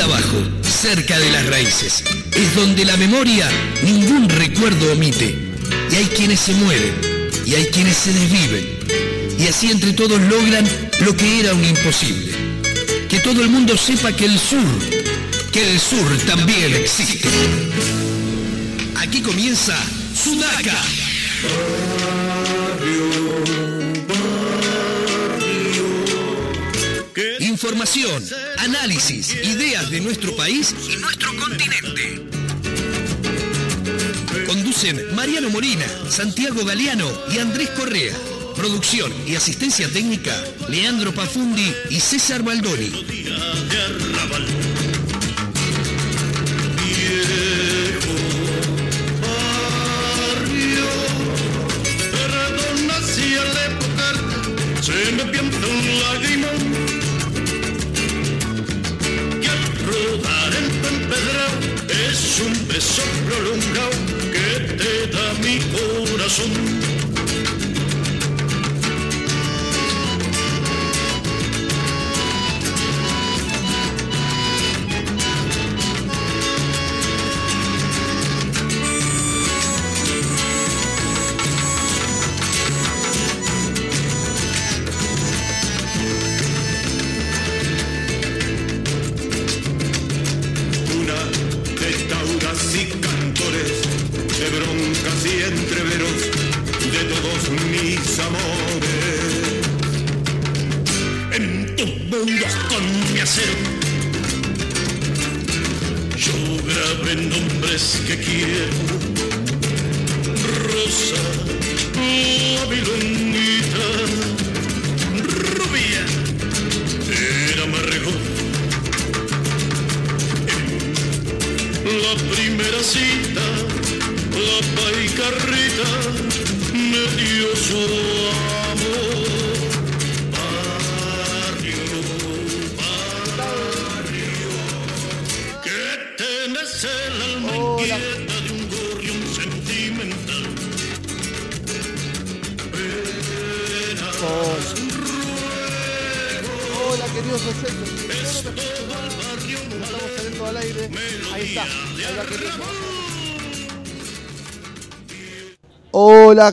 Abajo, cerca de las raíces, es donde la memoria ningún recuerdo omite. Y hay quienes se mueren, y hay quienes se desviven. Y así entre todos logran lo que era un imposible. Que todo el mundo sepa que el sur, que el sur también existe. Aquí comienza Sudaca. Información, análisis, ideas de nuestro país y nuestro continente. Conducen Mariano Molina, Santiago Galeano y Andrés Correa. Producción y asistencia técnica, Leandro Pafundi y César Baldoni. Un beso prolongado que te da mi corazón.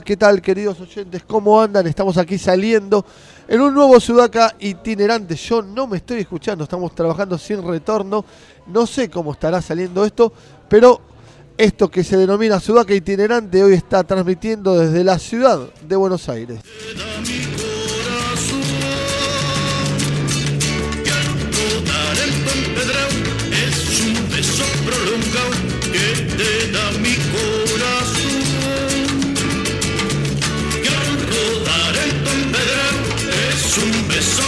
¿Qué tal queridos oyentes? ¿Cómo andan? Estamos aquí saliendo en un nuevo Sudaca itinerante. Yo no me estoy escuchando, estamos trabajando sin retorno. No sé cómo estará saliendo esto, pero esto que se denomina Sudaca itinerante hoy está transmitiendo desde la ciudad de Buenos Aires. Es un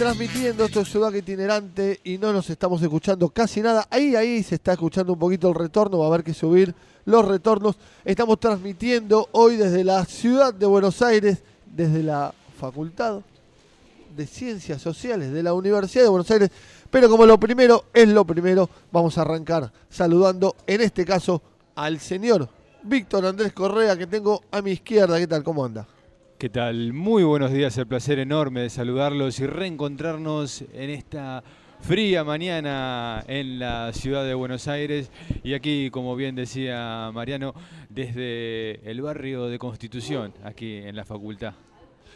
transmitiendo esto es Sudaca itinerante y no nos estamos escuchando casi nada. Ahí, ahí se está escuchando un poquito el retorno, va a haber que subir los retornos. Estamos transmitiendo hoy desde la ciudad de Buenos Aires, desde la Facultad de Ciencias Sociales de la Universidad de Buenos Aires. Pero como lo primero es lo primero, vamos a arrancar saludando, en este caso, al señor Víctor Andrés Correa, que tengo a mi izquierda. ¿Qué tal? ¿Cómo anda? ¿Qué tal? Muy buenos días, el placer enorme de saludarlos y reencontrarnos en esta fría mañana en la ciudad de Buenos Aires y aquí, como bien decía Mariano, desde el barrio de Constitución, aquí en la facultad.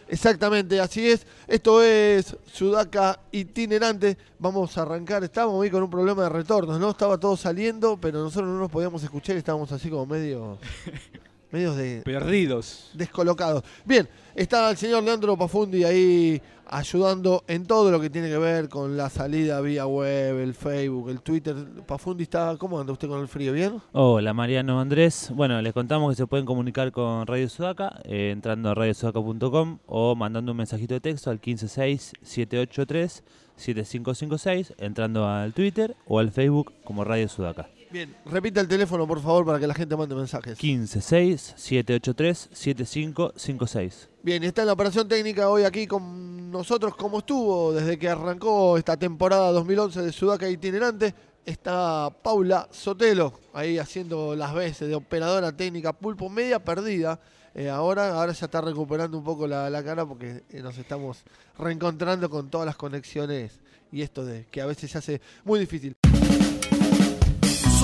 Exactamente, así es. Esto es Sudaca itinerante. Vamos a arrancar. Estábamos ahí con un problema de retornos, ¿no? Estaba todo saliendo, pero nosotros no nos podíamos escuchar y estábamos así como medio. medios de Perdidos. descolocados. Bien, está el señor Leandro Pafundi ahí ayudando en todo lo que tiene que ver con la salida vía web, el Facebook, el Twitter. Pafundi está, ¿cómo anda usted con el frío? ¿Bien? Hola Mariano Andrés. Bueno, les contamos que se pueden comunicar con Radio Sudaca eh, entrando a radiosudaca.com o mandando un mensajito de texto al 156-783-7556 entrando al Twitter o al Facebook como Radio Sudaca. Bien, repita el teléfono por favor para que la gente mande mensajes. 156-783-7556. Bien, está en la operación técnica hoy aquí con nosotros, como estuvo desde que arrancó esta temporada 2011 de Sudaca Itinerante. Está Paula Sotelo ahí haciendo las veces de operadora técnica pulpo media perdida. Eh, ahora, ahora ya está recuperando un poco la, la cara porque eh, nos estamos reencontrando con todas las conexiones y esto de que a veces se hace muy difícil.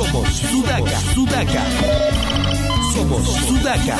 Somos Sudaca, Sudaca. Somos Sudaca.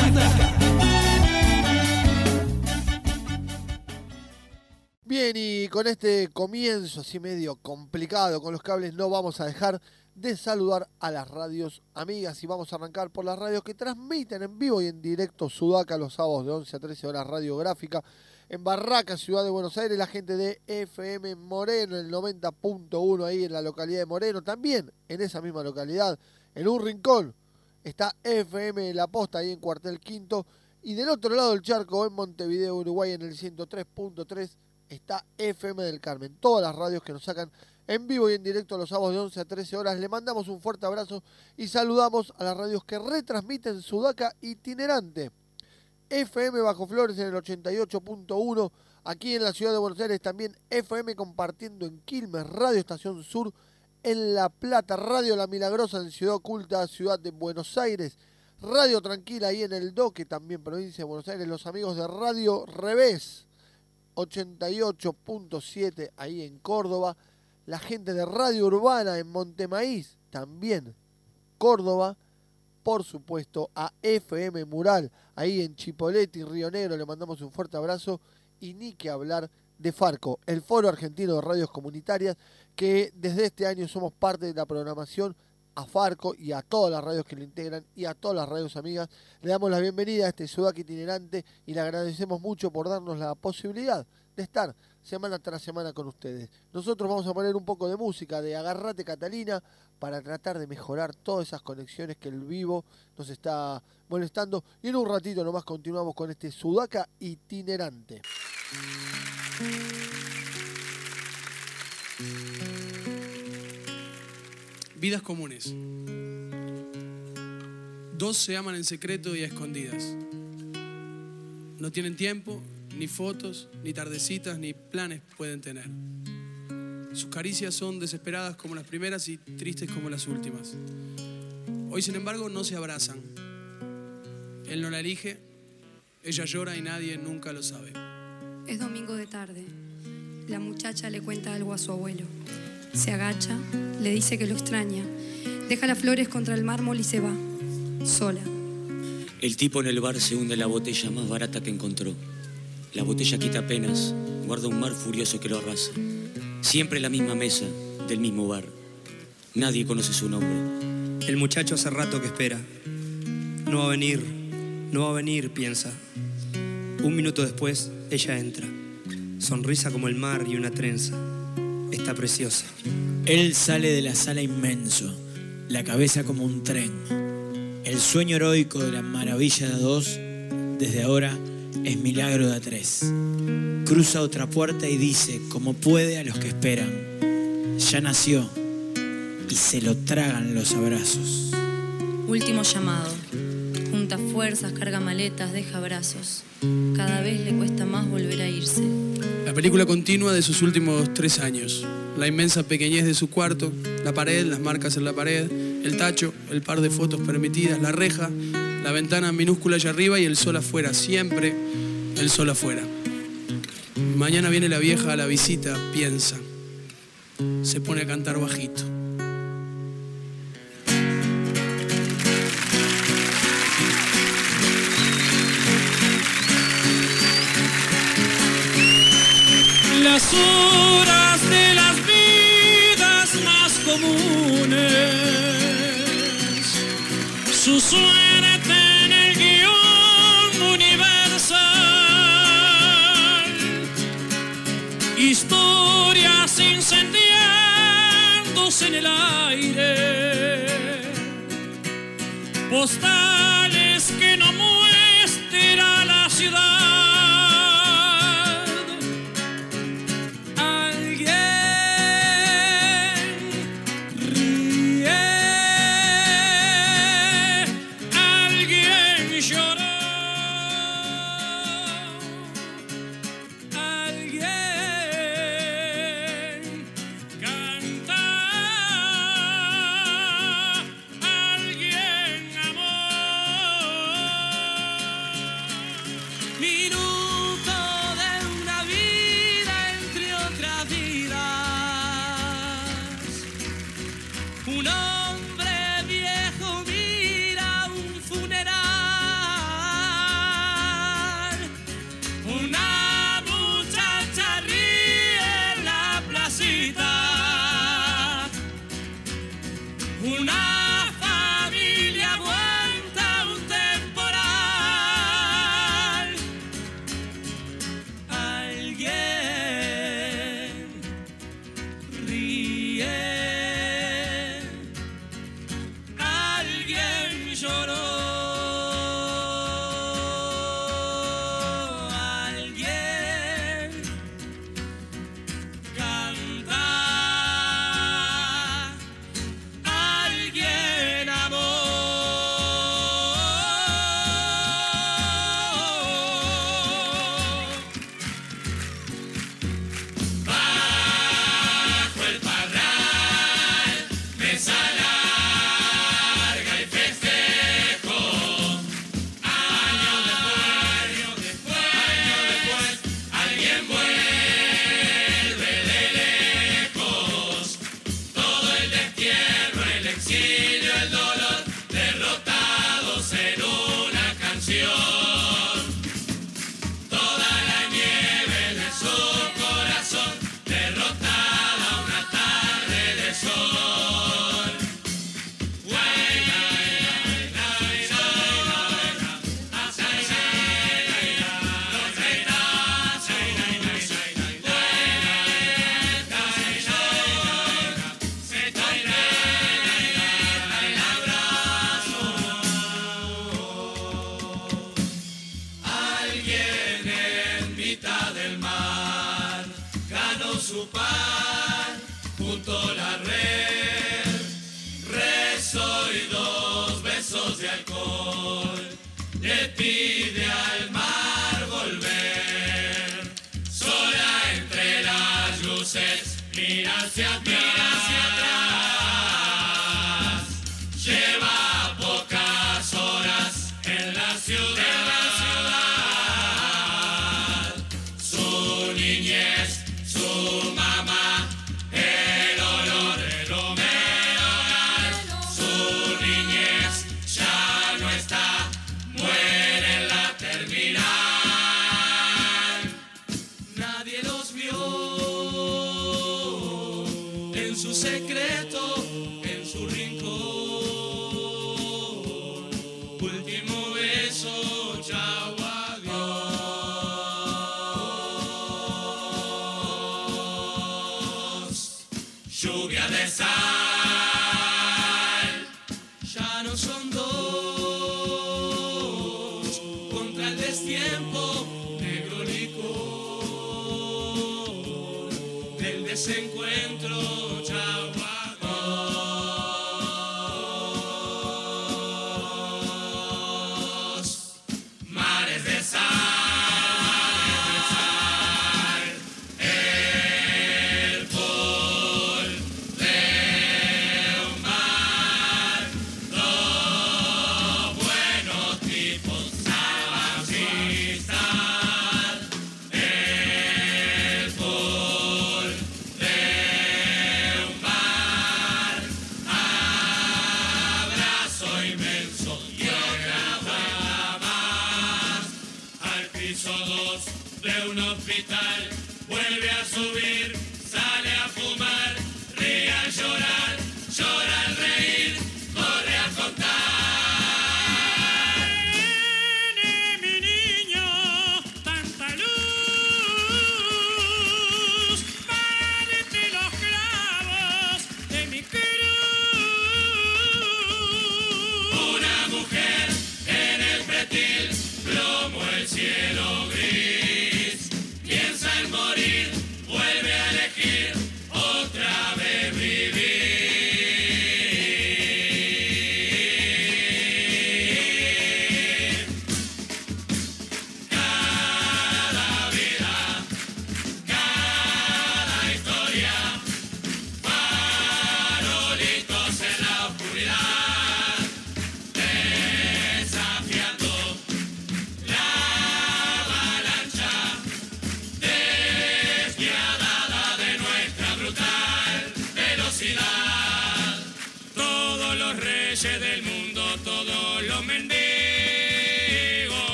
Bien, y con este comienzo así medio complicado con los cables, no vamos a dejar de saludar a las radios amigas y vamos a arrancar por las radios que transmiten en vivo y en directo Sudaca los sábados de 11 a 13 horas radiográfica. En Barraca, Ciudad de Buenos Aires, la gente de FM Moreno, el 90.1 ahí en la localidad de Moreno. También en esa misma localidad, en un rincón, está FM La Posta ahí en Cuartel Quinto. Y del otro lado del charco, en Montevideo, Uruguay, en el 103.3, está FM del Carmen. Todas las radios que nos sacan en vivo y en directo los sábados de 11 a 13 horas. Le mandamos un fuerte abrazo y saludamos a las radios que retransmiten Sudaca itinerante. FM Bajo Flores en el 88.1. Aquí en la ciudad de Buenos Aires también FM compartiendo en Quilmes, Radio Estación Sur en La Plata, Radio La Milagrosa en Ciudad Oculta, Ciudad de Buenos Aires. Radio Tranquila ahí en el Doque, también provincia de Buenos Aires. Los amigos de Radio Revés 88.7 ahí en Córdoba. La gente de Radio Urbana en Montemaíz, también Córdoba. Por supuesto a FM Mural, ahí en Chipoleti, Río Negro. Le mandamos un fuerte abrazo. Y ni que hablar de Farco, el Foro Argentino de Radios Comunitarias, que desde este año somos parte de la programación a Farco y a todas las radios que lo integran y a todas las radios amigas. Le damos la bienvenida a este Sudac itinerante y le agradecemos mucho por darnos la posibilidad de estar semana tras semana con ustedes. Nosotros vamos a poner un poco de música de Agarrate Catalina para tratar de mejorar todas esas conexiones que el vivo nos está molestando. Y en un ratito nomás continuamos con este Sudaca itinerante. Vidas comunes. Dos se aman en secreto y a escondidas. No tienen tiempo, ni fotos, ni tardecitas, ni planes pueden tener. Sus caricias son desesperadas como las primeras y tristes como las últimas. Hoy, sin embargo, no se abrazan. Él no la elige, ella llora y nadie nunca lo sabe. Es domingo de tarde. La muchacha le cuenta algo a su abuelo. Se agacha, le dice que lo extraña. Deja las flores contra el mármol y se va, sola. El tipo en el bar se hunde la botella más barata que encontró. La botella quita apenas, guarda un mar furioso que lo arrasa. Siempre la misma mesa, del mismo bar. Nadie conoce su nombre. El muchacho hace rato que espera. No va a venir, no va a venir, piensa. Un minuto después, ella entra. Sonrisa como el mar y una trenza. Está preciosa. Él sale de la sala inmenso, la cabeza como un tren. El sueño heroico de la maravilla de dos, desde ahora es milagro de a tres. Cruza otra puerta y dice, como puede a los que esperan, ya nació y se lo tragan los abrazos. Último llamado. Junta fuerzas, carga maletas, deja brazos. Cada vez le cuesta más volver a irse. La película continua de sus últimos tres años. La inmensa pequeñez de su cuarto, la pared, las marcas en la pared, el tacho, el par de fotos permitidas, la reja, la ventana minúscula allá arriba y el sol afuera, siempre el sol afuera. Mañana viene la vieja a la visita, piensa. Se pone a cantar bajito. Las horas de las vidas más comunes, su suerte gostar. Mira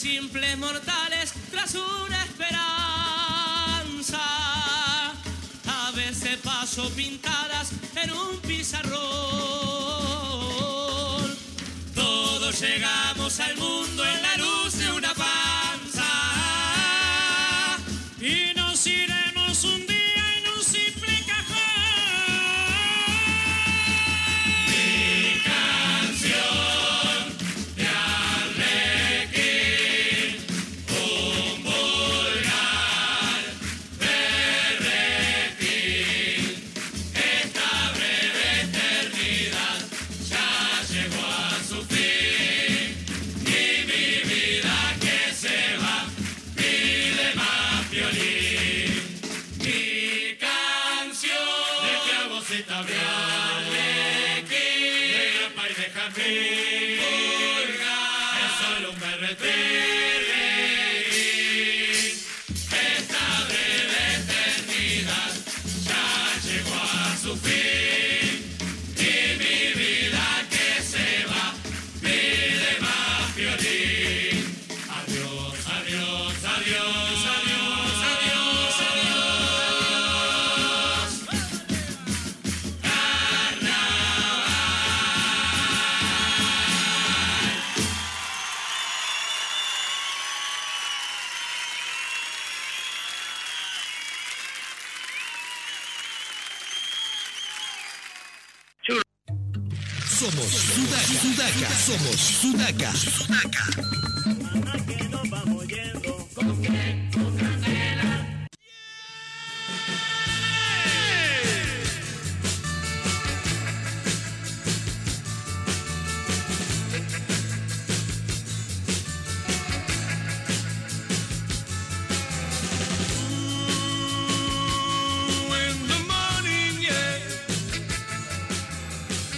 simples mortales tras una esperanza. Aves de paso pintadas en un pizarrón. Todos llegamos al mundo en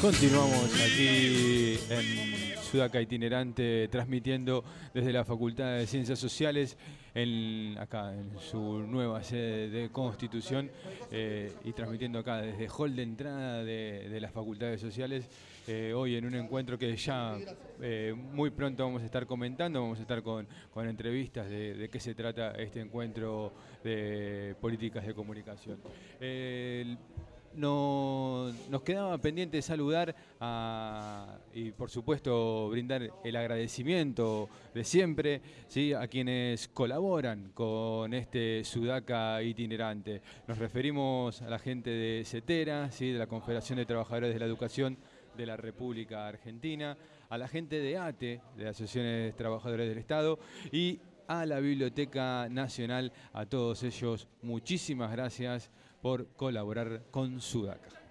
Continuamos aquí Sudaca Itinerante, transmitiendo desde la Facultad de Ciencias Sociales, acá en su nueva sede de Constitución, eh, y transmitiendo acá desde hall de entrada de, las Facultades Sociales, eh, hoy en un encuentro que ya eh, muy pronto vamos a estar comentando, vamos a estar con, con entrevistas de, qué se trata este encuentro de políticas de comunicación. No- nos quedaba pendiente saludar y por supuesto brindar el agradecimiento de siempre a quienes colaboran con este Sudaca itinerante. Nos referimos a la gente de CETERA, de la Confederación de Trabajadores de la Educación de la República Argentina, a la gente de ATE, de Asociaciones de Trabajadores del Estado, y a la Biblioteca Nacional, a todos ellos, muchísimas gracias por colaborar con Sudaca.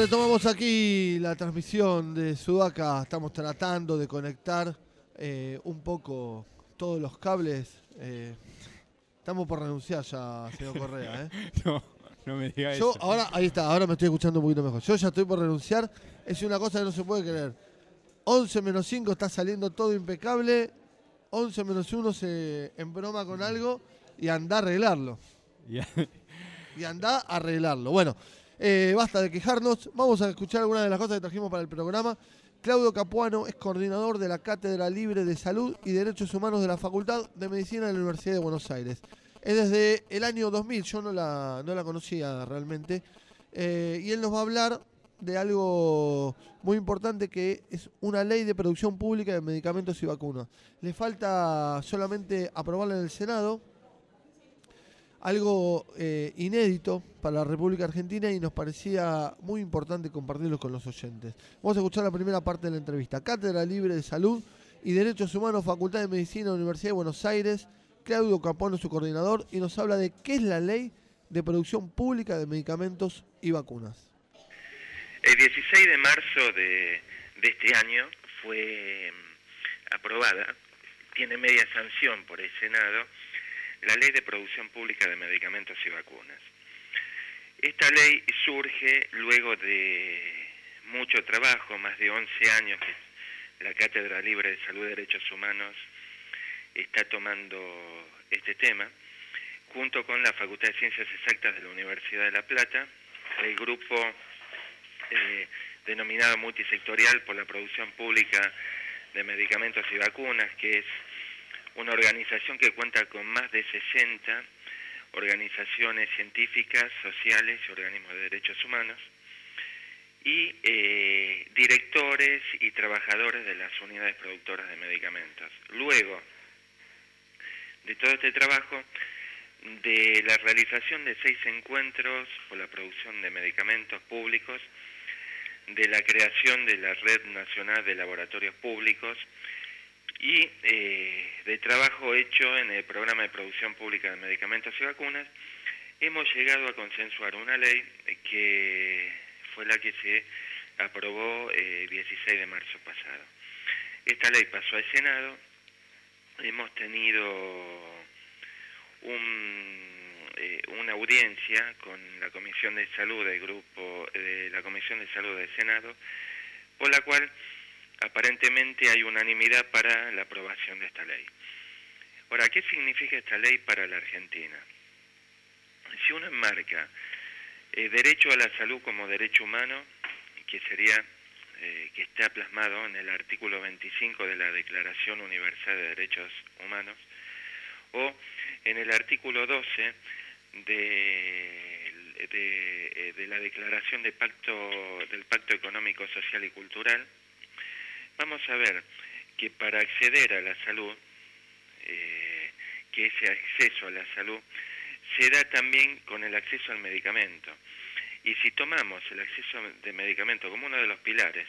Retomamos aquí la transmisión de Sudaca. Estamos tratando de conectar eh, un poco todos los cables. eh, estamos por renunciar ya, señor Correa. ¿eh? No, no me diga Yo eso. ahora, ahí está, ahora me estoy escuchando un poquito mejor. Yo ya estoy por renunciar. Es una cosa que no se puede creer. 11 menos 5 está saliendo todo impecable. 11 menos 1 se embroma con algo y anda a arreglarlo. Y anda a arreglarlo. Bueno, eh, basta de quejarnos. Vamos a escuchar algunas de las cosas que trajimos para el programa. Claudio Capuano es coordinador de la Cátedra Libre de Salud y Derechos Humanos de la Facultad de Medicina de la Universidad de Buenos Aires. Es desde el año 2000, yo no la, no la conocía realmente. Eh, y él nos va a hablar de algo muy importante que es una ley de producción pública de medicamentos y vacunas. Le falta solamente aprobarla en el Senado, algo eh, inédito para la República Argentina y nos parecía muy importante compartirlo con los oyentes. Vamos a escuchar la primera parte de la entrevista. Cátedra Libre de Salud y Derechos Humanos, Facultad de Medicina, Universidad de Buenos Aires. Claudio Capone, su coordinador, y nos habla de qué es la ley de producción pública de medicamentos y vacunas. El 16 de marzo de, de este año fue mm, aprobada, tiene media sanción por el Senado, la Ley de Producción Pública de Medicamentos y Vacunas. Esta ley surge luego de mucho trabajo, más de 11 años que la Cátedra Libre de Salud y Derechos Humanos está tomando este tema, junto con la Facultad de Ciencias Exactas de la Universidad de La Plata, el grupo eh, denominado multisectorial por la producción pública de medicamentos y vacunas, que es una organización que cuenta con más de 60 organizaciones científicas, sociales y organismos de derechos humanos, y eh, directores y trabajadores de las unidades productoras de medicamentos. Luego de todo este trabajo, de la realización de seis encuentros por la producción de medicamentos públicos, de la creación de la Red Nacional de Laboratorios Públicos y eh, de trabajo hecho en el programa de producción pública de medicamentos y vacunas, hemos llegado a consensuar una ley que fue la que se aprobó el 16 de marzo pasado. Esta ley pasó al Senado, hemos tenido un, eh, una audiencia con la Comisión de Salud del grupo de la Comisión de Salud del Senado, por la cual aparentemente hay unanimidad para la aprobación de esta ley. Ahora, ¿qué significa esta ley para la Argentina? Si uno enmarca el derecho a la salud como derecho humano, que sería eh, que está plasmado en el artículo 25 de la Declaración Universal de Derechos Humanos, o en el artículo 12 de, de, de la Declaración de Pacto, del Pacto Económico, Social y Cultural, vamos a ver que para acceder a la salud, eh, que ese acceso a la salud se da también con el acceso al medicamento. Y si tomamos el acceso de medicamento como uno de los pilares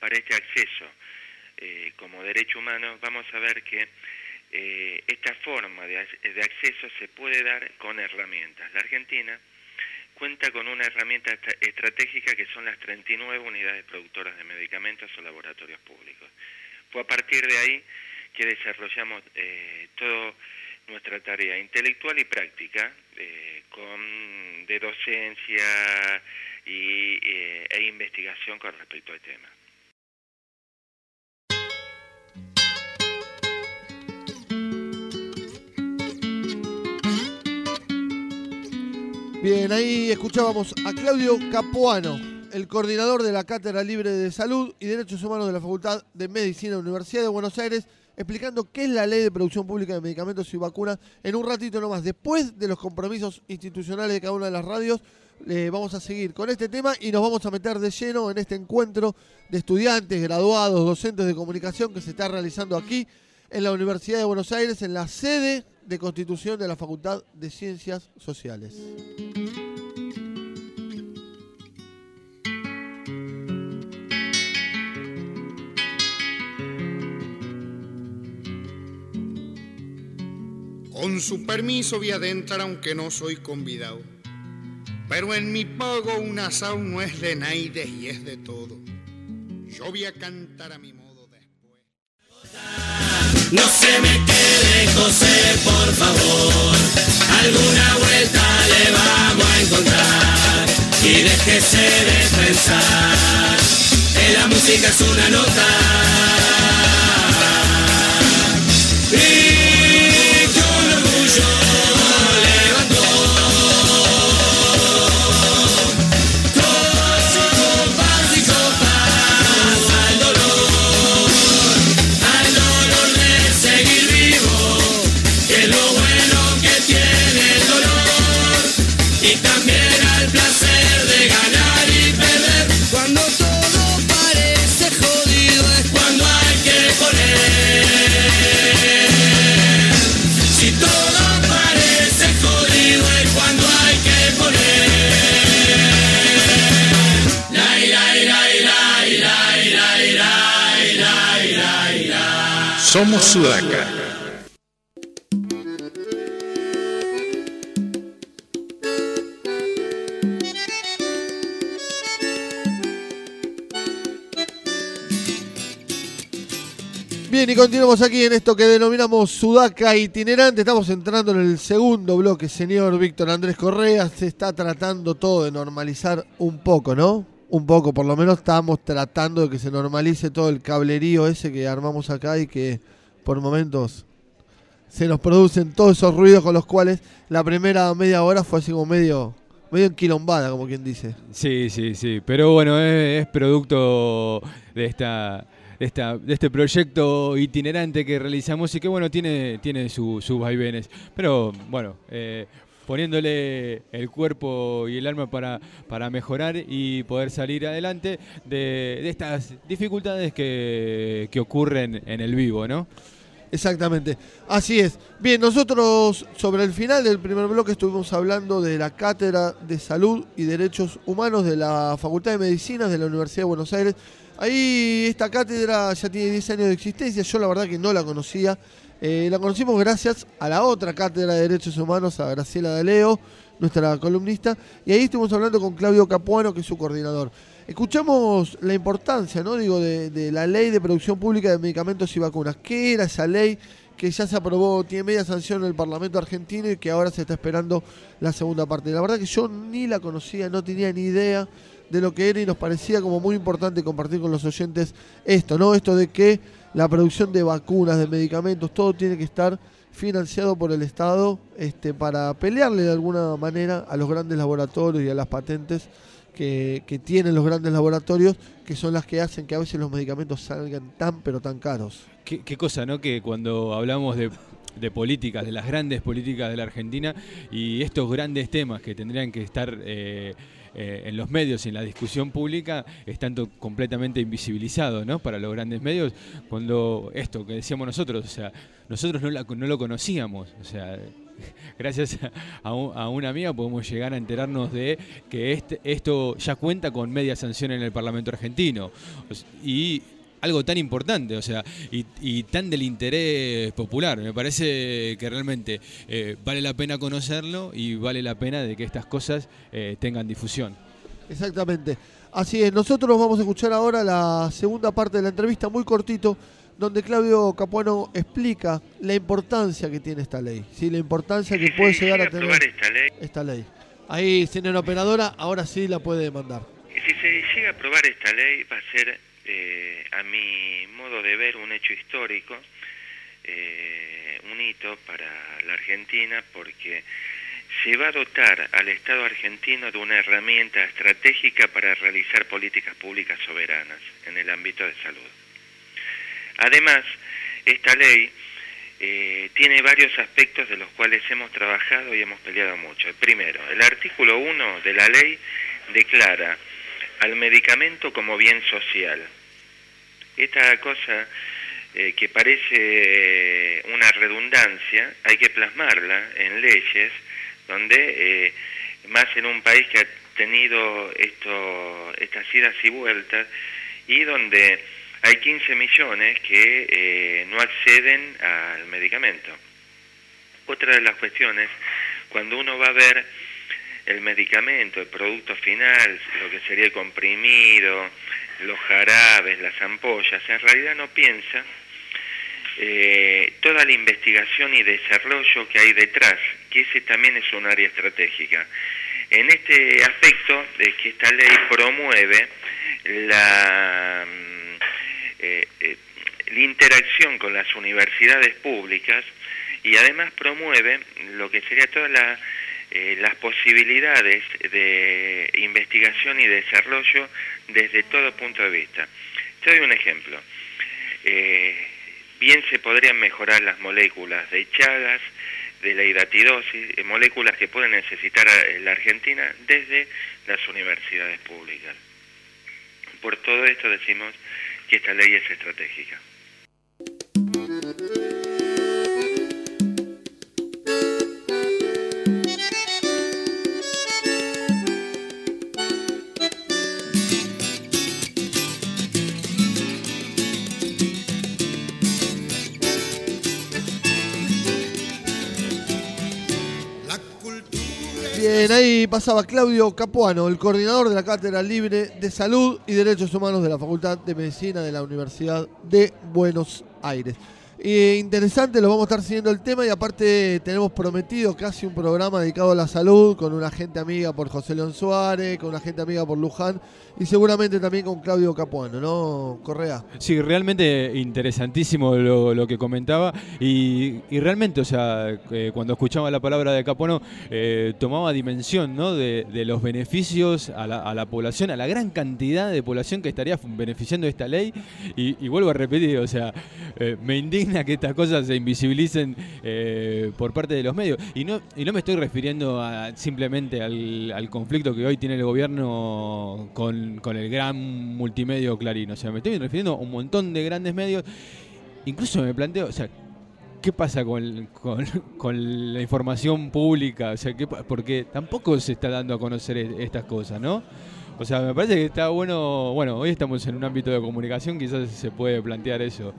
para este acceso eh, como derecho humano, vamos a ver que eh, esta forma de, de acceso se puede dar con herramientas. La Argentina cuenta con una herramienta est estratégica que son las 39 unidades productoras de medicamentos o laboratorios públicos. Fue a partir de ahí que desarrollamos eh, toda nuestra tarea intelectual y práctica eh, con, de docencia y, eh, e investigación con respecto al tema. Bien, ahí escuchábamos a Claudio Capuano, el coordinador de la Cátedra Libre de Salud y Derechos Humanos de la Facultad de Medicina de la Universidad de Buenos Aires, explicando qué es la ley de producción pública de medicamentos y vacunas en un ratito nomás. Después de los compromisos institucionales de cada una de las radios, eh, vamos a seguir con este tema y nos vamos a meter de lleno en este encuentro de estudiantes, graduados, docentes de comunicación que se está realizando aquí en la Universidad de Buenos Aires, en la sede de Constitución de la Facultad de Ciencias Sociales. Con su permiso voy a adentrar aunque no soy convidado. Pero en mi pago un asado no es de naides y es de todo. Yo voy a cantar a mi modo después. No se me quede José, por favor. Alguna vuelta le vamos a encontrar. Y déjese de pensar que la música es una nota. Somos Sudaca. Bien, y continuamos aquí en esto que denominamos Sudaca itinerante. Estamos entrando en el segundo bloque, señor Víctor Andrés Correa. Se está tratando todo de normalizar un poco, ¿no? Un poco, por lo menos estamos tratando de que se normalice todo el cablerío ese que armamos acá y que por momentos se nos producen todos esos ruidos con los cuales la primera media hora fue así como medio, medio enquilombada, como quien dice. Sí, sí, sí. Pero bueno, es, es producto de esta. De, esta, de este proyecto itinerante que realizamos y que bueno, tiene, tiene su- sus vaivenes. Pero bueno, eh, poniéndole el cuerpo y el alma para, para mejorar y poder salir adelante de, de estas dificultades que, que ocurren en el vivo, ¿no? Exactamente, así es. Bien, nosotros sobre el final del primer bloque estuvimos hablando de la Cátedra de Salud y Derechos Humanos de la Facultad de Medicina de la Universidad de Buenos Aires. Ahí esta cátedra ya tiene 10 años de existencia, yo la verdad que no la conocía. Eh, la conocimos gracias a la otra Cátedra de Derechos Humanos, a Graciela Daleo, nuestra columnista, y ahí estuvimos hablando con Claudio Capuano, que es su coordinador. Escuchamos la importancia, ¿no? Digo, de, de la ley de producción pública de medicamentos y vacunas. ¿Qué era esa ley que ya se aprobó, tiene media sanción en el Parlamento argentino y que ahora se está esperando la segunda parte? La verdad que yo ni la conocía, no tenía ni idea de lo que era y nos parecía como muy importante compartir con los oyentes esto, ¿no? Esto de que la producción de vacunas, de medicamentos, todo tiene que estar financiado por el Estado este, para pelearle de alguna manera a los grandes laboratorios y a las patentes que, que tienen los grandes laboratorios, que son las que hacen que a veces los medicamentos salgan tan pero tan caros. Qué, cosa, ¿no? Que cuando hablamos de, de políticas, de las grandes políticas de la Argentina y estos grandes temas que tendrían que estar eh, eh, en los medios y en la discusión pública están to- completamente invisibilizados, ¿no? Para los grandes medios, cuando esto que decíamos nosotros, o sea, nosotros no, la- no lo conocíamos, o sea, gracias a, un- a una amiga podemos llegar a enterarnos de que este, esto ya cuenta con media sanción en el Parlamento argentino. Y algo tan importante, o sea, y, y tan del interés popular. Me parece que realmente eh, vale la pena conocerlo y vale la pena de que estas cosas eh, tengan difusión. Exactamente. Así es, nosotros vamos a escuchar ahora la segunda parte de la entrevista, muy cortito, donde Claudio Capuano explica la importancia que tiene esta ley, ¿sí? la importancia que puede llegar a tener aprobar esta ley, esta ley. Ahí, señora operadora, ahora sí la puede mandar. si se llega a aprobar esta ley va a ser, eh, a mi modo de ver, un hecho histórico, eh, un hito para la Argentina, porque se va a dotar al Estado argentino de una herramienta estratégica para realizar políticas públicas soberanas en el ámbito de salud. Además, esta ley eh, tiene varios aspectos de los cuales hemos trabajado y hemos peleado mucho. El primero, el artículo 1 de la ley declara al medicamento como bien social. Esta cosa eh, que parece una redundancia, hay que plasmarla en leyes donde, eh, más en un país que ha tenido esto, estas idas y vueltas, y donde hay 15 millones que eh, no acceden al medicamento. Otra de las cuestiones, cuando uno va a ver el medicamento, el producto final, lo que sería el comprimido, los jarabes, las ampollas, en realidad no piensa eh, toda la investigación y desarrollo que hay detrás, que ese también es un área estratégica. En este aspecto es que esta ley promueve la, mm, eh, eh, la interacción con las universidades públicas y además promueve lo que sería todas la, eh, las posibilidades de investigación y desarrollo desde todo punto de vista. Te doy un ejemplo. Eh, bien se podrían mejorar las moléculas de Chagas, de la hidatidosis, eh, moléculas que pueden necesitar la Argentina desde las universidades públicas. Por todo esto decimos que esta ley es estratégica. Bien, ahí pasaba Claudio Capuano, el coordinador de la Cátedra Libre de Salud y Derechos Humanos de la Facultad de Medicina de la Universidad de Buenos Aires. Eh, interesante, lo vamos a estar siguiendo el tema y aparte tenemos prometido casi un programa dedicado a la salud con una gente amiga por José León Suárez, con una gente amiga por Luján y seguramente también con Claudio Capuano, ¿no, Correa? Sí, realmente interesantísimo lo, lo que comentaba y, realmente, o sea, eh, cuando escuchaba la palabra de Capuano, eh, tomaba dimensión ¿no? de, los beneficios a la, a la población, a la gran cantidad de población que estaría beneficiando de esta ley y, y vuelvo a repetir, o sea, eh, me indigna que estas cosas se invisibilicen eh, por parte de los medios y no, y no me estoy refiriendo a, simplemente al, al conflicto que hoy tiene el gobierno con, con el gran multimedio Clarín, o sea, me estoy refiriendo a un montón de grandes medios incluso me planteo, o sea, ¿qué pasa con, con, la información pública? O sea, ¿qué porque tampoco se está dando a conocer e- estas cosas, ¿no? O sea, me parece que está bueno, bueno, hoy estamos en un ámbito de comunicación, quizás se puede plantear eso,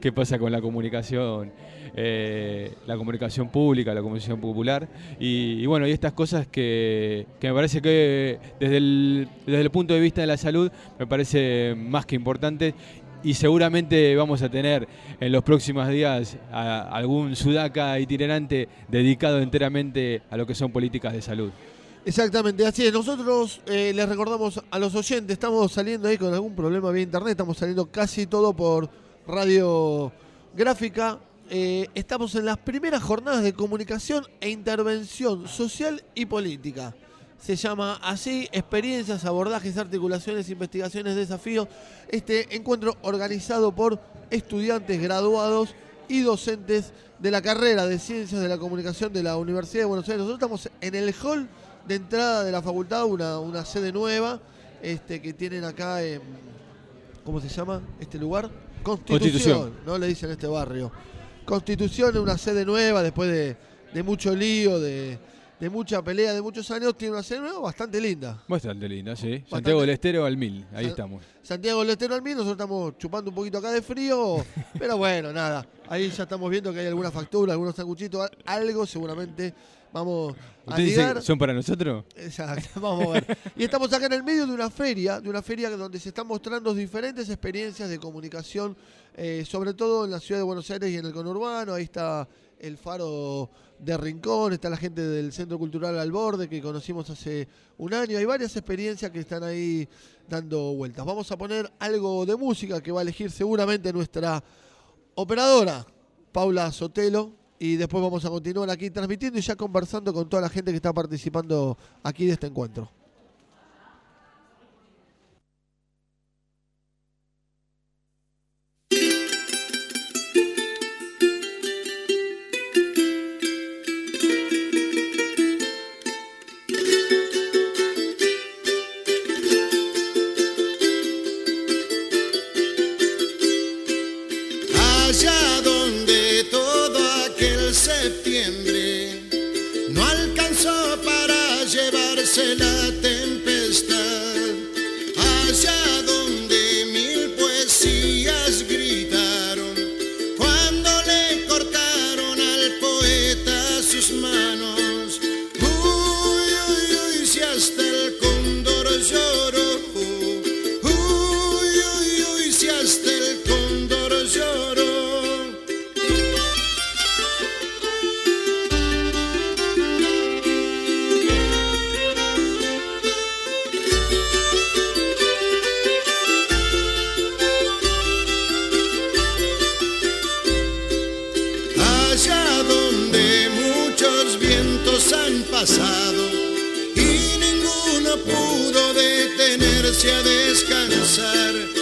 qué pasa con la comunicación, eh, la comunicación pública, la comunicación popular, y, bueno, y estas cosas que, que me parece que desde el, desde el punto de vista de la salud me parece más que importante. Y seguramente vamos a tener en los próximos días a- algún sudaca itinerante dedicado enteramente a lo que son políticas de salud. Exactamente, así es. Nosotros eh, les recordamos a los oyentes, estamos saliendo ahí con algún problema vía internet, estamos saliendo casi todo por radio gráfica. Eh, estamos en las primeras jornadas de comunicación e intervención social y política. Se llama así Experiencias, Abordajes, Articulaciones, Investigaciones, Desafíos. Este encuentro organizado por estudiantes graduados y docentes de la carrera de Ciencias de la Comunicación de la Universidad de Buenos Aires. Nosotros estamos en el hall de entrada de la facultad, una, una sede nueva este, que tienen acá en, ¿cómo se llama este lugar? Constitución, Constitución. ¿no? Le dicen este barrio. Constitución es una sede nueva después de, de mucho lío, de, de mucha pelea, de muchos años, tiene una sede nueva bastante linda. Bastante linda, sí. Santiago del Estero al mil, ahí estamos. Santiago del Estero al mí, nosotros estamos chupando un poquito acá de frío, pero bueno, nada. Ahí ya estamos viendo que hay alguna factura, algunos sanguchitos, al- algo seguramente vamos a ¿Usted dice ligar. que son para nosotros? Exacto, vamos a ver. Y estamos acá en el medio de una feria, de una feria donde se están mostrando diferentes experiencias de comunicación, eh, sobre todo en la ciudad de Buenos Aires y en el conurbano. Ahí está el faro de Rincón, está la gente del Centro Cultural Al Borde que conocimos hace un año. Hay varias experiencias que están ahí dando vueltas. Vamos a poner algo de música que va a elegir seguramente nuestra operadora, Paula Sotelo. y después vamos a continuar aquí transmitiendo y ya conversando con toda la gente que está participando aquí de este encuentro. A descansar.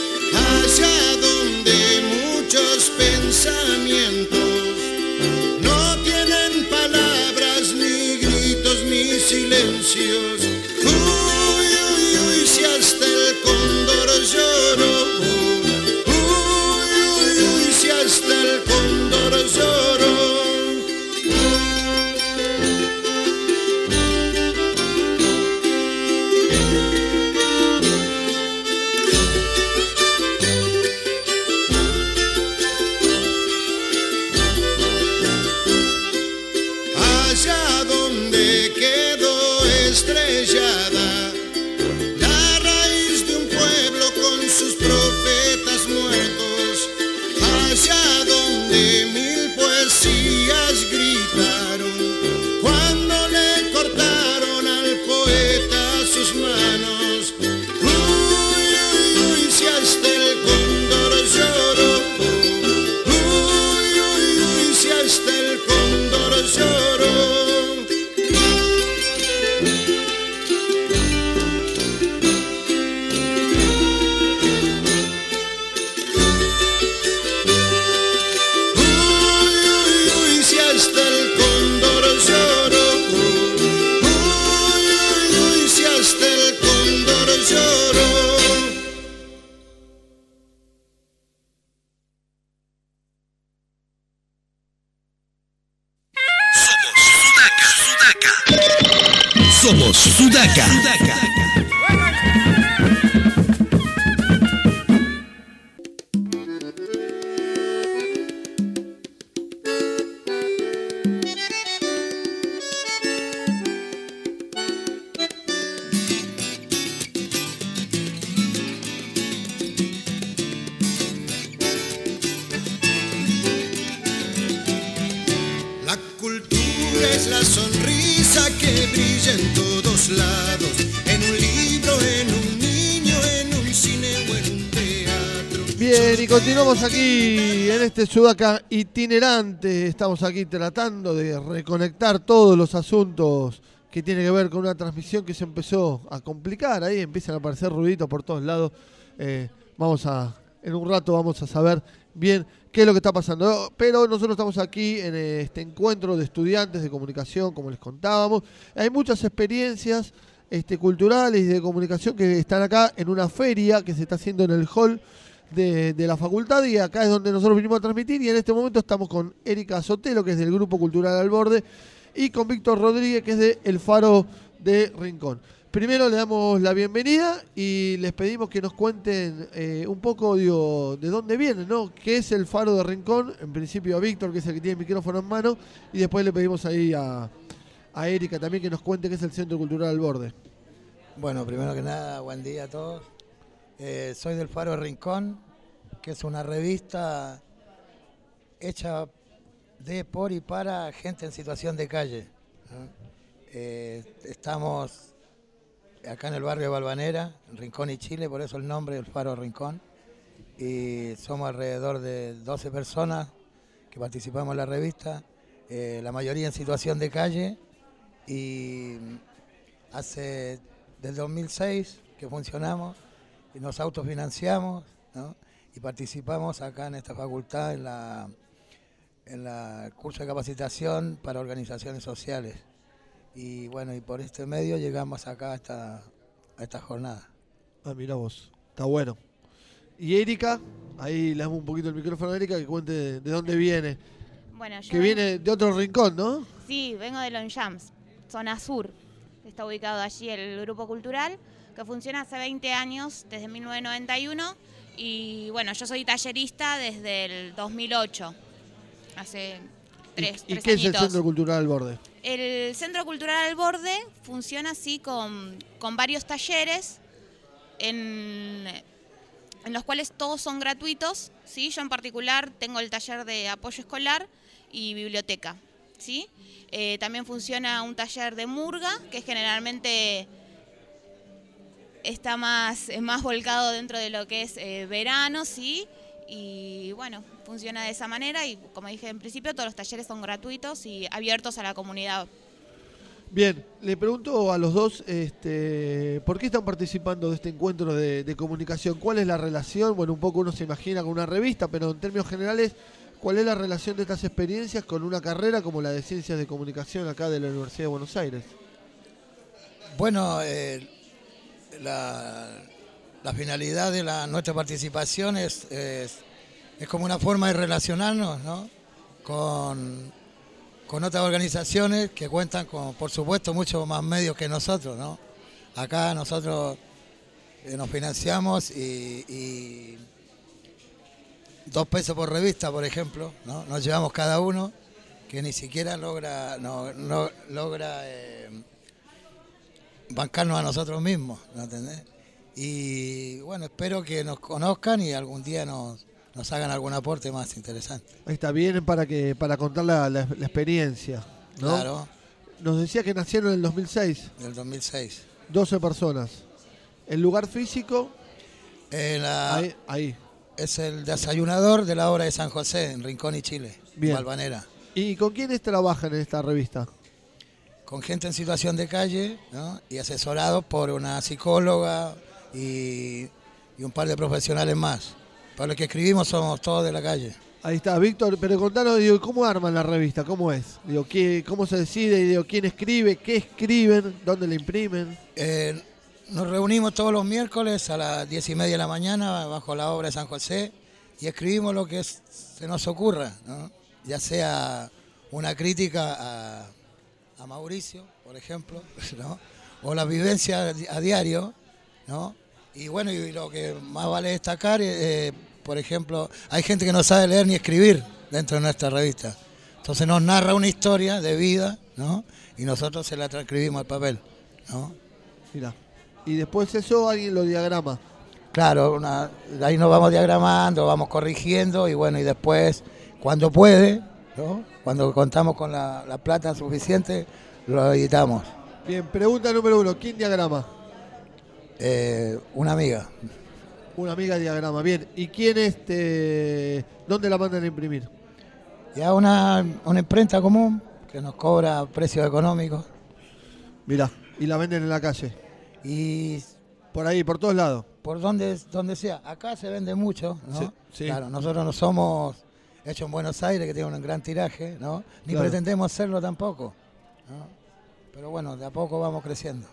Aquí en este Sudaca itinerante. Estamos aquí tratando de reconectar todos los asuntos que tienen que ver con una transmisión que se empezó a complicar. Ahí empiezan a aparecer ruiditos por todos lados. Eh, vamos a, en un rato vamos a saber bien qué es lo que está pasando. Pero nosotros estamos aquí en este encuentro de estudiantes de comunicación, como les contábamos. Hay muchas experiencias este, culturales y de comunicación que están acá en una feria que se está haciendo en el hall de, la facultad y acá es donde nosotros vinimos a transmitir y en este momento estamos con Erika Sotelo, que es del Grupo Cultural Al Borde, y con Víctor Rodríguez, que es de El Faro de Rincón. Primero le damos la bienvenida y les pedimos que nos cuenten eh, un poco digo, de dónde vienen, ¿no? ¿Qué es el Faro de Rincón? En principio a Víctor, que es el que tiene el micrófono en mano, y después le pedimos ahí a, a Erika también que nos cuente qué es el Centro Cultural Al Borde. Bueno, primero que nada, buen día a todos. Eh, soy del Faro Rincón, que es una revista hecha de, por y para gente en situación de calle. Eh, estamos acá en el barrio de Balvanera, Rincón y Chile, por eso el nombre del Faro Rincón. Y somos alrededor de 12 personas que participamos en la revista. eh, la mayoría en situación de calle y hace del 2006 que funcionamos nos autofinanciamos ¿no? y participamos acá en esta facultad en la en la curso de capacitación para organizaciones sociales y bueno y por este medio llegamos acá a esta, a esta jornada. Ah, mira vos, está bueno. Y Erika, ahí le damos un poquito el micrófono a Erika que cuente de, de dónde viene. Bueno, yo Que vengo- viene de otro rincón, ¿no? Sí, vengo de Longchamps, zona sur. Está ubicado allí el grupo cultural, que funciona hace 20 años, desde 1991. Y bueno, yo soy tallerista desde el 2008, hace tres, ¿Y tres qué es el añitos. Centro Cultural al Borde? El Centro Cultural al Borde funciona así con, con varios talleres en, en los cuales todos son gratuitos. ¿sí? Yo en particular tengo el taller de apoyo escolar y biblioteca. ¿sí? Eh, también funciona un taller de murga, que generalmente está más, más volcado dentro de lo que es eh, verano, ¿sí? Y bueno, funciona de esa manera y como dije en principio, todos los talleres son gratuitos y abiertos a la comunidad. Bien, le pregunto a los dos, este, ¿por qué están participando de este encuentro de, de comunicación? ¿Cuál es la relación? Bueno, un poco uno se imagina con una revista, pero en términos generales, ¿cuál es la relación de estas experiencias con una carrera como la de Ciencias de Comunicación acá de la Universidad de Buenos Aires? Bueno, eh, la, la finalidad de nuestra participación es, es, como una forma de relacionarnos ¿no? con, con otras organizaciones que cuentan con, por supuesto, mucho más medios que nosotros. ¿no? Acá nosotros eh, nos financiamos y, y dos pesos por revista, por ejemplo, ¿no? nos llevamos cada uno, que ni siquiera logra, no, no- logra eh, bancarnos a nosotros mismos, ¿me entendés? Y bueno, espero que nos conozcan y algún día nos, nos hagan algún aporte más interesante. Ahí está, vienen para que para contar la, la- la experiencia, ¿no? Claro. Nos decía que nacieron en el 2006, Del 2006. 12 personas. ¿El lugar físico? Eh, la- Ahí, ahí. Es el desayunador de la obra de San José, en Rincón y Chile, Bien. Valvanera. ¿Y con quiénes trabajan en esta revista? Con gente en situación de calle ¿no? y asesorados por una psicóloga y, y un par de profesionales más. Para los que escribimos somos todos de la calle. Ahí está, Víctor, pero contanos, digo, ¿cómo arman la revista? ¿Cómo es? Digo, ¿qué, ¿cómo se decide? Digo, ¿quién escribe? ¿Qué escriben? ¿Dónde la imprimen? Eh, nos reunimos todos los miércoles a las diez y media de la mañana bajo la obra de San José y escribimos lo que es- se nos ocurra, ¿no? ya sea una crítica a, a Mauricio, por ejemplo, ¿no? o la vivencia a di- a diario, ¿no? y bueno, y lo que más vale destacar, eh, por ejemplo, hay gente que no sabe leer ni escribir dentro de nuestra revista, entonces nos narra una historia de vida, ¿no? y nosotros se la transcribimos al papel. ¿no? Mira. Y después eso alguien lo diagrama. Claro, una- ahí nos vamos diagramando, vamos corrigiendo y bueno, y después, cuando puede, ¿no? Cuando contamos con la, la plata suficiente, lo editamos. Bien, pregunta número uno, ¿quién diagrama? Eh, una amiga. Una amiga diagrama, bien. ¿Y quién este, dónde la mandan a imprimir? Ya una, una imprenta común que nos cobra precios económicos. Mirá, y la venden en la calle. Y por ahí, por todos lados. Por donde, donde sea. Acá se vende mucho, ¿no? Sí, sí. Claro, nosotros no somos hechos en Buenos Aires, que tiene un gran tiraje, ¿no? Ni Claro. pretendemos serlo tampoco. ¿no? Pero bueno, de a poco vamos creciendo.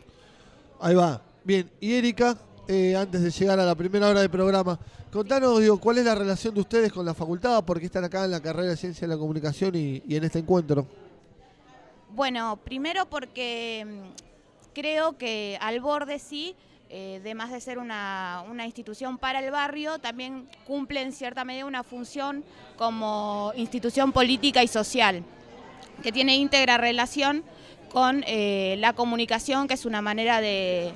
Ahí va. Bien, y Erika, eh, antes de llegar a la primera hora del programa, contanos, digo, ¿cuál es la relación de ustedes con la facultad? ¿Por qué están acá en la carrera de Ciencia de la Comunicación y, y en este encuentro? Bueno, primero porque mm, creo que al borde sí, eh, además de ser una, institución para el barrio, también cumple en cierta medida una función como institución política y social, que tiene íntegra relación con eh, la comunicación, que es una manera de,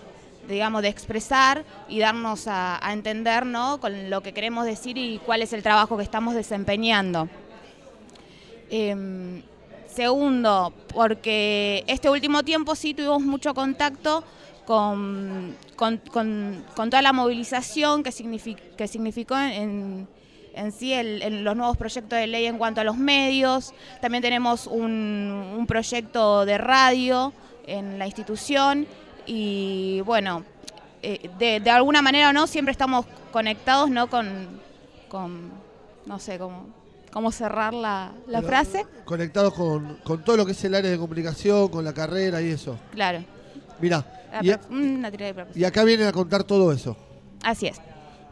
digamos, de expresar y darnos a, a entender con lo que queremos decir y cuál es el trabajo que estamos desempeñando. Em, segundo, porque este último tiempo sí tuvimos mucho contacto con, con- con- con toda la movilización que, signifi- que significó en, en sí el- en los nuevos proyectos de ley en cuanto a los medios. También tenemos un, un proyecto de radio en la institución y bueno, eh, de, de alguna manera o no, siempre estamos conectados ¿no? con, con no sé cómo, cómo cerrar la, la frase. Conectados con, con todo lo que es el área de comunicación, con la carrera y eso. Claro, Mirá, la y, pro- una teoría de propósito. y acá vienen a contar todo eso. Así es.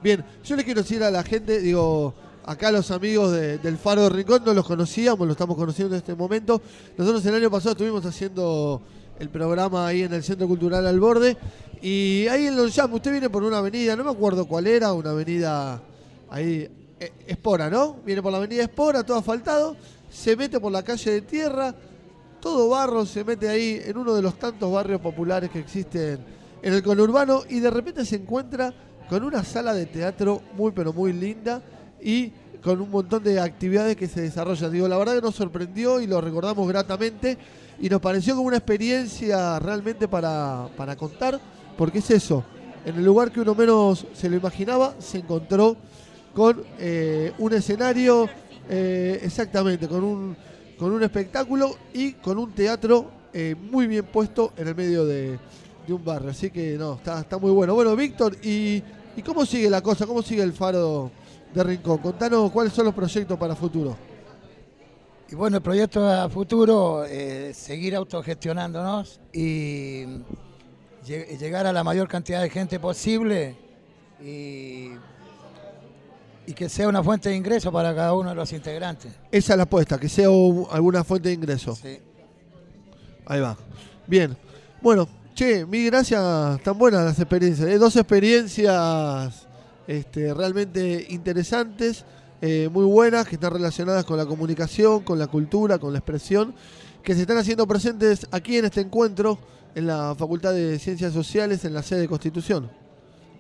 Bien, yo le quiero decir a la gente, digo, acá los amigos de- del Faro de Rincón no los conocíamos, lo estamos conociendo en este momento. Nosotros el año pasado estuvimos haciendo el programa ahí en el Centro Cultural Al Borde y ahí en Longchamp, usted viene por una avenida, no me acuerdo cuál era, una avenida ahí, eh, Espora, ¿no? Viene por la avenida Espora, todo asfaltado, se mete por la calle de tierra, todo barro, se mete ahí en uno de los tantos barrios populares que existen en el conurbano y de repente se encuentra con una sala de teatro muy pero muy linda y con un montón de actividades que se desarrollan. Digo, la verdad que nos sorprendió y lo recordamos gratamente y nos pareció como una experiencia realmente para, para contar, porque es eso, en el lugar que uno menos se lo imaginaba, se encontró con eh, un escenario, eh, exactamente, con un, con un espectáculo y con un teatro eh, muy bien puesto en el medio de, un barrio. Así que no, está, está muy bueno. Bueno, Víctor, ¿y, ¿y cómo sigue la cosa? ¿Cómo sigue el faro de Rincón? Contanos cuáles son los proyectos para futuro. Y bueno, el proyecto a futuro es seguir autogestionándonos y lle- llegar a la mayor cantidad de gente posible y, y que sea una fuente de ingreso para cada uno de los integrantes. Esa es la apuesta, que sea alguna fuente de ingreso. Sí. Ahí va. Bien. Bueno, che, mil gracias. Tan buenas las experiencias. ¿eh? Dos experiencias este, realmente interesantes, eh, muy buenas, que están relacionadas con la comunicación, con la cultura, con la expresión, que se están haciendo presentes aquí en este encuentro en la Facultad de Ciencias Sociales, en la sede de Constitución.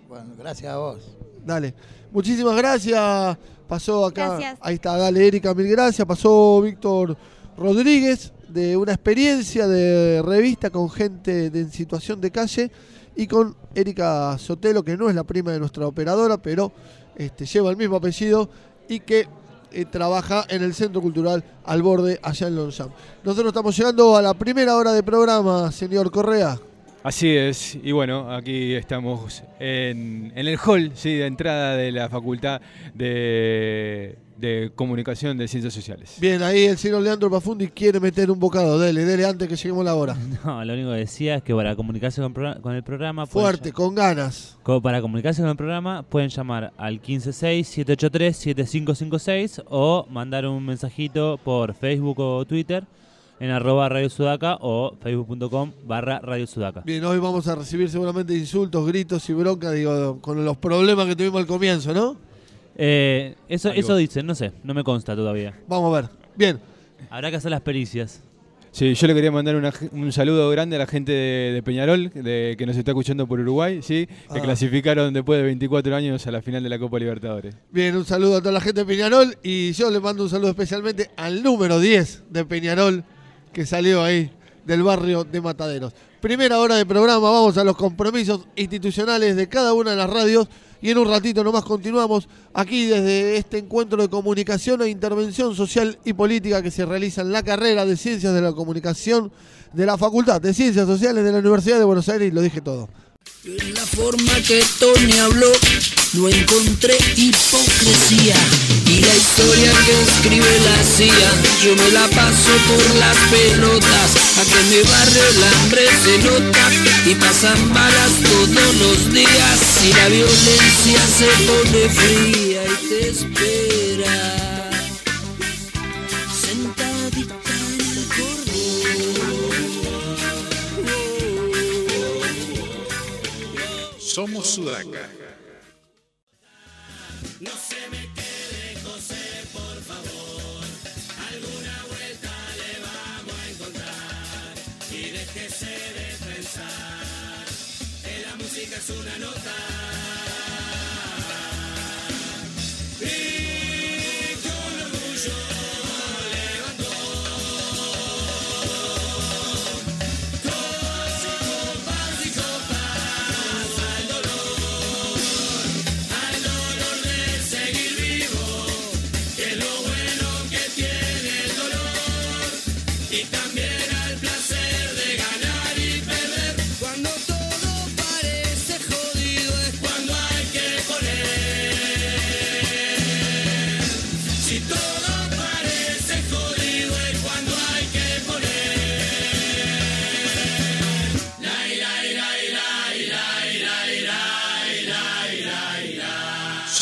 Bueno, gracias a vos. Dale. Muchísimas gracias. Pasó acá. Gracias. Ahí está, dale, Erika, mil gracias. Pasó Víctor Rodríguez de una experiencia de revista con gente de, en situación de calle y con Erika Sotelo, que no es la prima de nuestra operadora, pero este, lleva el mismo apellido y que eh, trabaja en el Centro Cultural Al Borde, allá en Longchamp. Nosotros estamos llegando a la primera hora de programa, señor Correa. Así es, y bueno, aquí estamos en, en el hall sí, de entrada de la Facultad de, de Comunicación de Ciencias Sociales. Bien, ahí el señor Leandro Pafundi quiere meter un bocado. Dele, dele antes que lleguemos la hora. No, lo único que decía es que para comunicarse con, con el programa... pueden Fuerte, con ganas. Para comunicarse con el programa pueden llamar al 156-783-7556 o mandar un mensajito por Facebook o Twitter en arroba Radio Sudaca o facebook.com barra Radio Sudaca. Bien, hoy vamos a recibir seguramente insultos, gritos y bronca, digo, con los problemas que tuvimos al comienzo, ¿no? Eh, eso, Algo. eso dicen, no sé, no me consta todavía. Vamos a ver. Bien. Habrá que hacer las pericias. Sí, yo le quería mandar una- un saludo grande a la gente de, de Peñarol, de, que nos está escuchando por Uruguay, sí, que Ah. clasificaron después de 24 años a la final de la Copa Libertadores. Bien, un saludo a toda la gente de Peñarol y yo le mando un saludo especialmente al número 10 de Peñarol que salió ahí del barrio de Mataderos. Primera hora de programa, vamos a los compromisos institucionales de cada una de las radios y en un ratito nomás continuamos aquí desde este encuentro de comunicación e intervención social y política que se realiza en la carrera de Ciencias de la Comunicación de la Facultad de Ciencias Sociales de la Universidad de Buenos Aires lo dije todo. La forma que Tony habló, no encontré hipocresía. Y la historia que escribe la CIA, yo me la paso por las pelotas. A que mi barrio el hambre se nota y pasan balas todos los días. Y la violencia se pone fría y te espera. Sentadita en el Somos Sudaca. Una nota.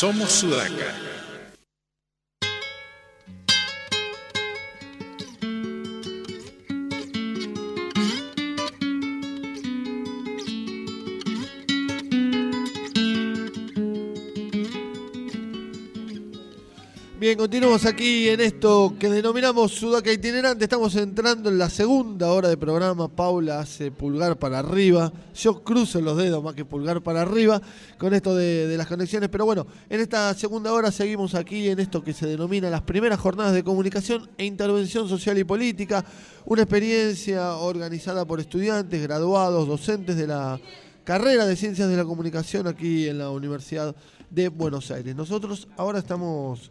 Somos Sudaca. Bien, continuamos aquí en esto que denominamos Sudaca Itinerante. Estamos entrando en la segunda hora de programa. Paula hace pulgar para arriba. Yo cruzo los dedos más que pulgar para arriba con esto de, de las conexiones. Pero bueno, en esta segunda hora seguimos aquí en esto que se denomina las primeras jornadas de comunicación e intervención social y política. Una experiencia organizada por estudiantes, graduados, docentes de la carrera de Ciencias de la Comunicación aquí en la Universidad de Buenos Aires. Nosotros ahora estamos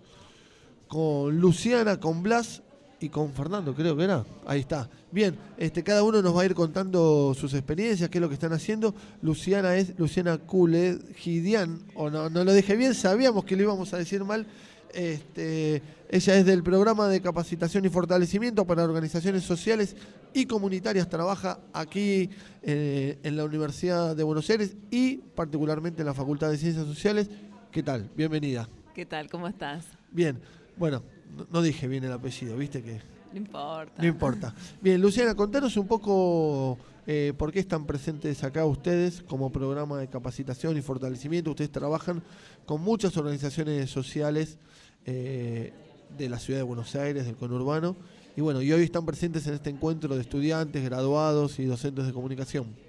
con Luciana, con Blas y con Fernando, creo que era. Ahí está. Bien, este, cada uno nos va a ir contando sus experiencias, qué es lo que están haciendo. Luciana es Luciana Cule Gidian, o no, no lo dije bien, sabíamos que lo íbamos a decir mal. Este, ella es del programa de capacitación y fortalecimiento para organizaciones sociales y comunitarias. Trabaja aquí eh, en la Universidad de Buenos Aires y particularmente en la Facultad de Ciencias Sociales. ¿Qué tal? Bienvenida. ¿Qué tal? ¿Cómo estás? Bien, bueno, no, dije bien el apellido, viste que No importa. no importa. Bien, Luciana, contanos un poco eh, por qué están presentes acá ustedes como programa de capacitación y fortalecimiento. Ustedes trabajan con muchas organizaciones sociales eh, de la ciudad de Buenos Aires, del conurbano. Y bueno, y hoy están presentes en este encuentro de estudiantes, graduados y docentes de comunicación.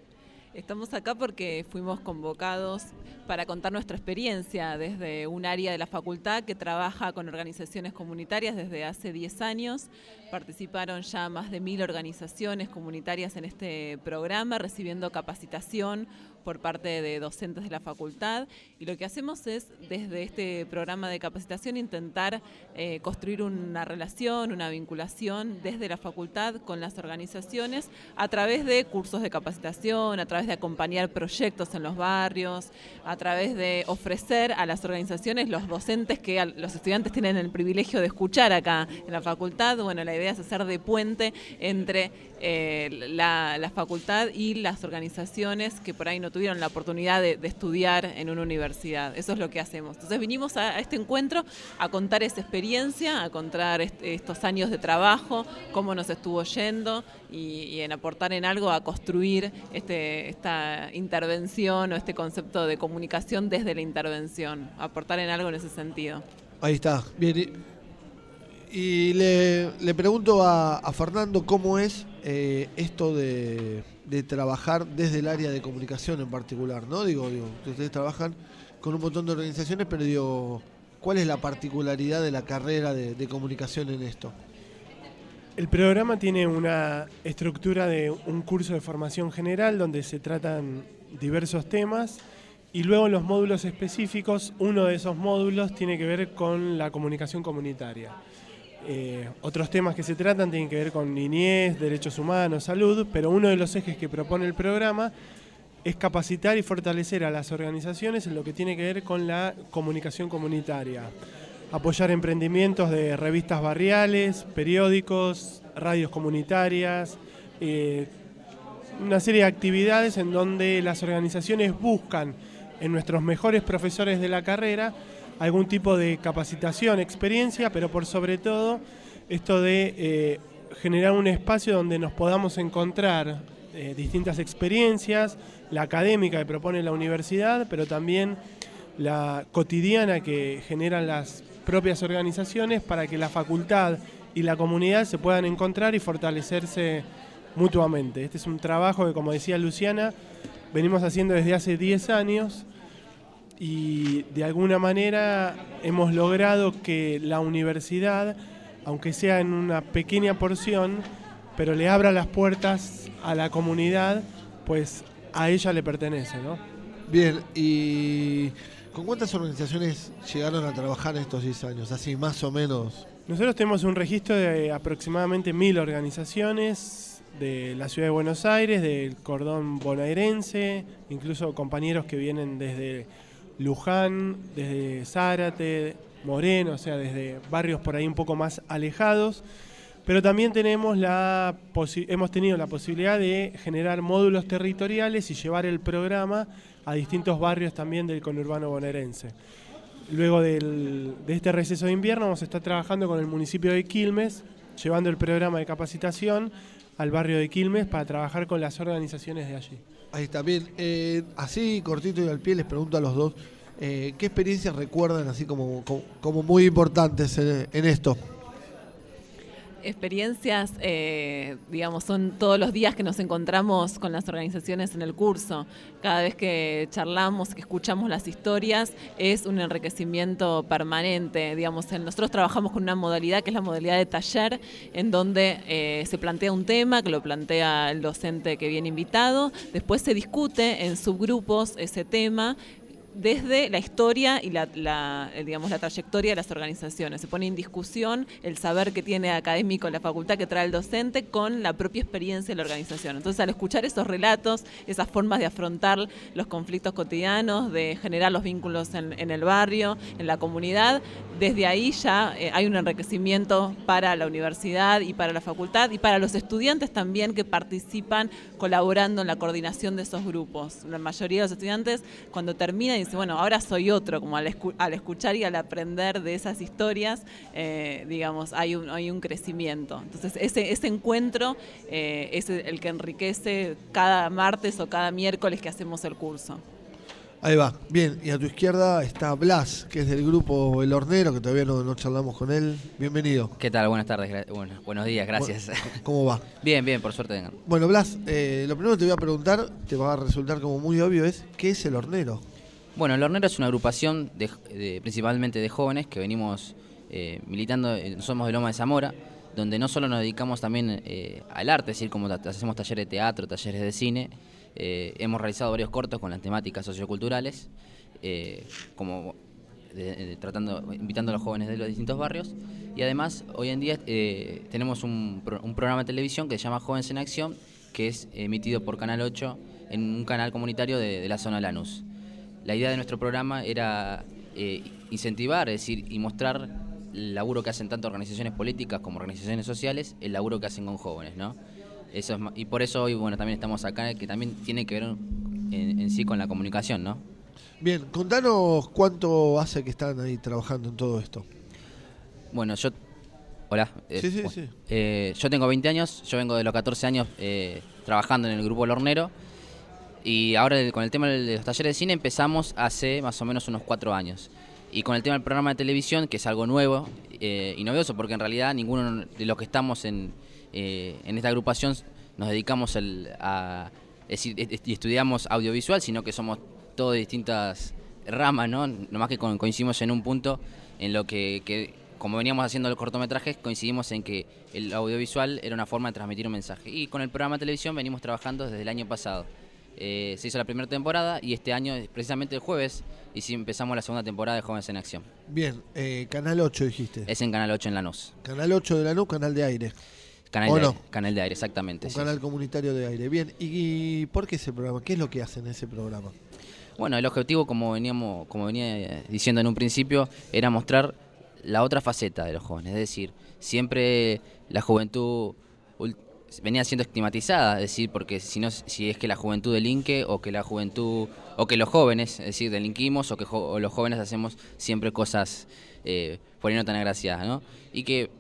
Estamos acá porque fuimos convocados para contar nuestra experiencia desde un área de la facultad que trabaja con organizaciones comunitarias desde hace 10 años. Participaron ya más de mil organizaciones comunitarias en este programa, recibiendo capacitación por parte de docentes de la facultad. Y lo que hacemos es, desde este programa de capacitación, intentar eh, construir una relación, una vinculación desde la facultad con las organizaciones a través de cursos de capacitación, a través de acompañar proyectos en los barrios, a través de ofrecer a las organizaciones los docentes que los estudiantes tienen el privilegio de escuchar acá en la facultad. Bueno, la idea es hacer de puente entre eh, la, la facultad y las organizaciones que por ahí no tuvieron la oportunidad de, estudiar en una universidad. Eso es lo que hacemos. Entonces vinimos a, este encuentro a contar esa experiencia, a contar est- estos años de trabajo, cómo nos estuvo yendo y, en aportar en algo a construir este, esta intervención o este concepto de comunicación desde la intervención, aportar en algo en ese sentido. Ahí está. Bien. Y, le, pregunto a, a Fernando cómo es eh, esto de, de trabajar desde el área de comunicación en particular, ¿no? Digo, digo, ustedes trabajan con un montón de organizaciones, pero digo, ¿cuál es la particularidad de la carrera de, de comunicación en esto? El programa tiene una estructura de un curso de formación general donde se tratan diversos temas y luego los módulos específicos, uno de esos módulos tiene que ver con la comunicación comunitaria. Eh, otros temas que se tratan tienen que ver con niñez, derechos humanos, salud, pero uno de los ejes que propone el programa es capacitar y fortalecer a las organizaciones en lo que tiene que ver con la comunicación comunitaria. Apoyar emprendimientos de revistas barriales, periódicos, radios comunitarias, eh, una serie de actividades en donde las organizaciones buscan en nuestros mejores profesores de la carrera algún tipo de capacitación, experiencia, pero por sobre todo esto de eh, generar un espacio donde nos podamos encontrar eh, distintas experiencias, la académica que propone la universidad, pero también la cotidiana que generan las propias organizaciones para que la facultad y la comunidad se puedan encontrar y fortalecerse mutuamente. Este es un trabajo que, como decía Luciana, venimos haciendo desde hace 10 años y de alguna manera hemos logrado que la universidad, aunque sea en una pequeña porción, pero le abra las puertas a la comunidad, pues a ella le pertenece, ¿no? Bien, ¿y con cuántas organizaciones llegaron a trabajar en estos 10 años? Así, más o menos. Nosotros tenemos un registro de aproximadamente mil organizaciones de la ciudad de Buenos Aires, del cordón bonaerense, incluso compañeros que vienen desde Luján, desde Zárate, Moreno, o sea, desde barrios por ahí un poco más alejados. Pero también tenemos la hemos tenido la posibilidad de generar módulos territoriales y llevar el programa a distintos barrios también del conurbano bonaerense. luego del- de este receso de invierno vamos a estar trabajando con el municipio de Quilmes, llevando el programa de capacitación al barrio de Quilmes para trabajar con las organizaciones de allí. Ahí está, bien. Eh, así, cortito y al pie, les pregunto a los dos, eh, ¿qué experiencias recuerdan así como, como, muy importantes en esto? Experiencias, eh, digamos, son todos los días que nos encontramos con las organizaciones en el curso. Cada vez que charlamos, que escuchamos las historias, es un enriquecimiento permanente. Digamos, nosotros trabajamos con una modalidad que es la modalidad de taller, en donde eh, se plantea un tema, que lo plantea el docente que viene invitado, después se discute en subgrupos ese tema desde la historia y la, eh, digamos, la trayectoria de las organizaciones. Se pone en discusión el saber que tiene académico la facultad que trae el docente con la propia experiencia de la organización. Entonces, al escuchar esos relatos, esas formas de afrontar los conflictos cotidianos, de generar los vínculos en, el barrio, en la comunidad, desde ahí ya eh, hay un enriquecimiento para la universidad y para la facultad y para los estudiantes también que participan colaborando en la coordinación de esos grupos. La mayoría de los estudiantes cuando terminan dicen, bueno, ahora soy otro, como al, escu- al escuchar y al aprender de esas historias, eh, digamos, hay un, hay un crecimiento. Entonces ese, ese encuentro eh, es el que enriquece cada martes o cada miércoles que hacemos el curso. Ahí va, bien. Y a tu izquierda está Blas, que es del grupo El Hornero, que todavía no, no charlamos con él. Bienvenido. ¿Qué tal? Buenas tardes, bueno, buenos días, gracias. Bueno, ¿Cómo va? Bien, bien, por suerte vengan. Bueno, Blas, eh, lo primero que te voy a preguntar, te va a resultar como muy obvio, es ¿qué es El Hornero? Bueno, el Hornero es una agrupación de, principalmente de jóvenes que venimos eh, militando, somos de Loma de Zamora, donde no solo nos dedicamos también eh, al arte, es decir, como hacemos talleres de teatro, talleres de cine, eh, hemos realizado varios cortos con las temáticas socioculturales, eh, como tratando, invitando a los jóvenes de los distintos barrios. Y además, hoy en día tenemos un, pro- un programa de televisión que se llama Jóvenes en Acción, que es emitido por Canal 8 en un canal comunitario de la zona Lanús. La idea de nuestro programa era eh, incentivar, es decir, y mostrar el laburo que hacen tanto organizaciones políticas como organizaciones sociales, el laburo que hacen con jóvenes, ¿no? Eso es y por eso hoy, bueno, también estamos acá, que también tiene que ver en, en sí con la comunicación, ¿no? Bien, contanos cuánto hace que están ahí trabajando en todo esto. Bueno, yo... Hola. eh, Sí, sí, bueno, sí. eh, yo tengo 20 años, yo vengo de los 14 años trabajando en el grupo El Hornero y ahora con el tema de los talleres de cine empezamos hace más o menos unos 4 años. Y con el tema del programa de televisión, que es algo nuevo eh, y novedoso, porque en realidad ninguno de los que estamos en, eh, en esta agrupación nos dedicamos el- a es y estudiamos audiovisual, sino que somos todos de distintas ramas, ¿no? Nomás que co- coincidimos en un punto en lo que, que, como veníamos haciendo los cortometrajes, coincidimos en que el audiovisual era una forma de transmitir un mensaje. Y con el programa de televisión venimos trabajando desde el año pasado. Eh, se hizo la primera temporada y este año, precisamente el jueves, y sí empezamos la segunda temporada de Jóvenes en Acción. Bien, eh, Canal 8 dijiste. Es en Canal 8 en Lanús. Canal 8 de Lanús, canal de aire. Canal, ¿O de, no? aire, canal de aire, exactamente. Un sí. canal comunitario de aire. Bien, ¿y, y por qué ese programa? ¿Qué es lo que hacen en ese programa? Bueno, el objetivo, como veníamos, como venía diciendo en un principio, era mostrar la otra faceta de los jóvenes. Es decir, siempre la juventud venía siendo estigmatizada, es decir, porque si no, si es que la juventud delinque o que la juventud o que los jóvenes, es decir, delinquimos o que o los jóvenes hacemos siempre cosas eh, por ahí no tan agraciadas, ¿no? Y que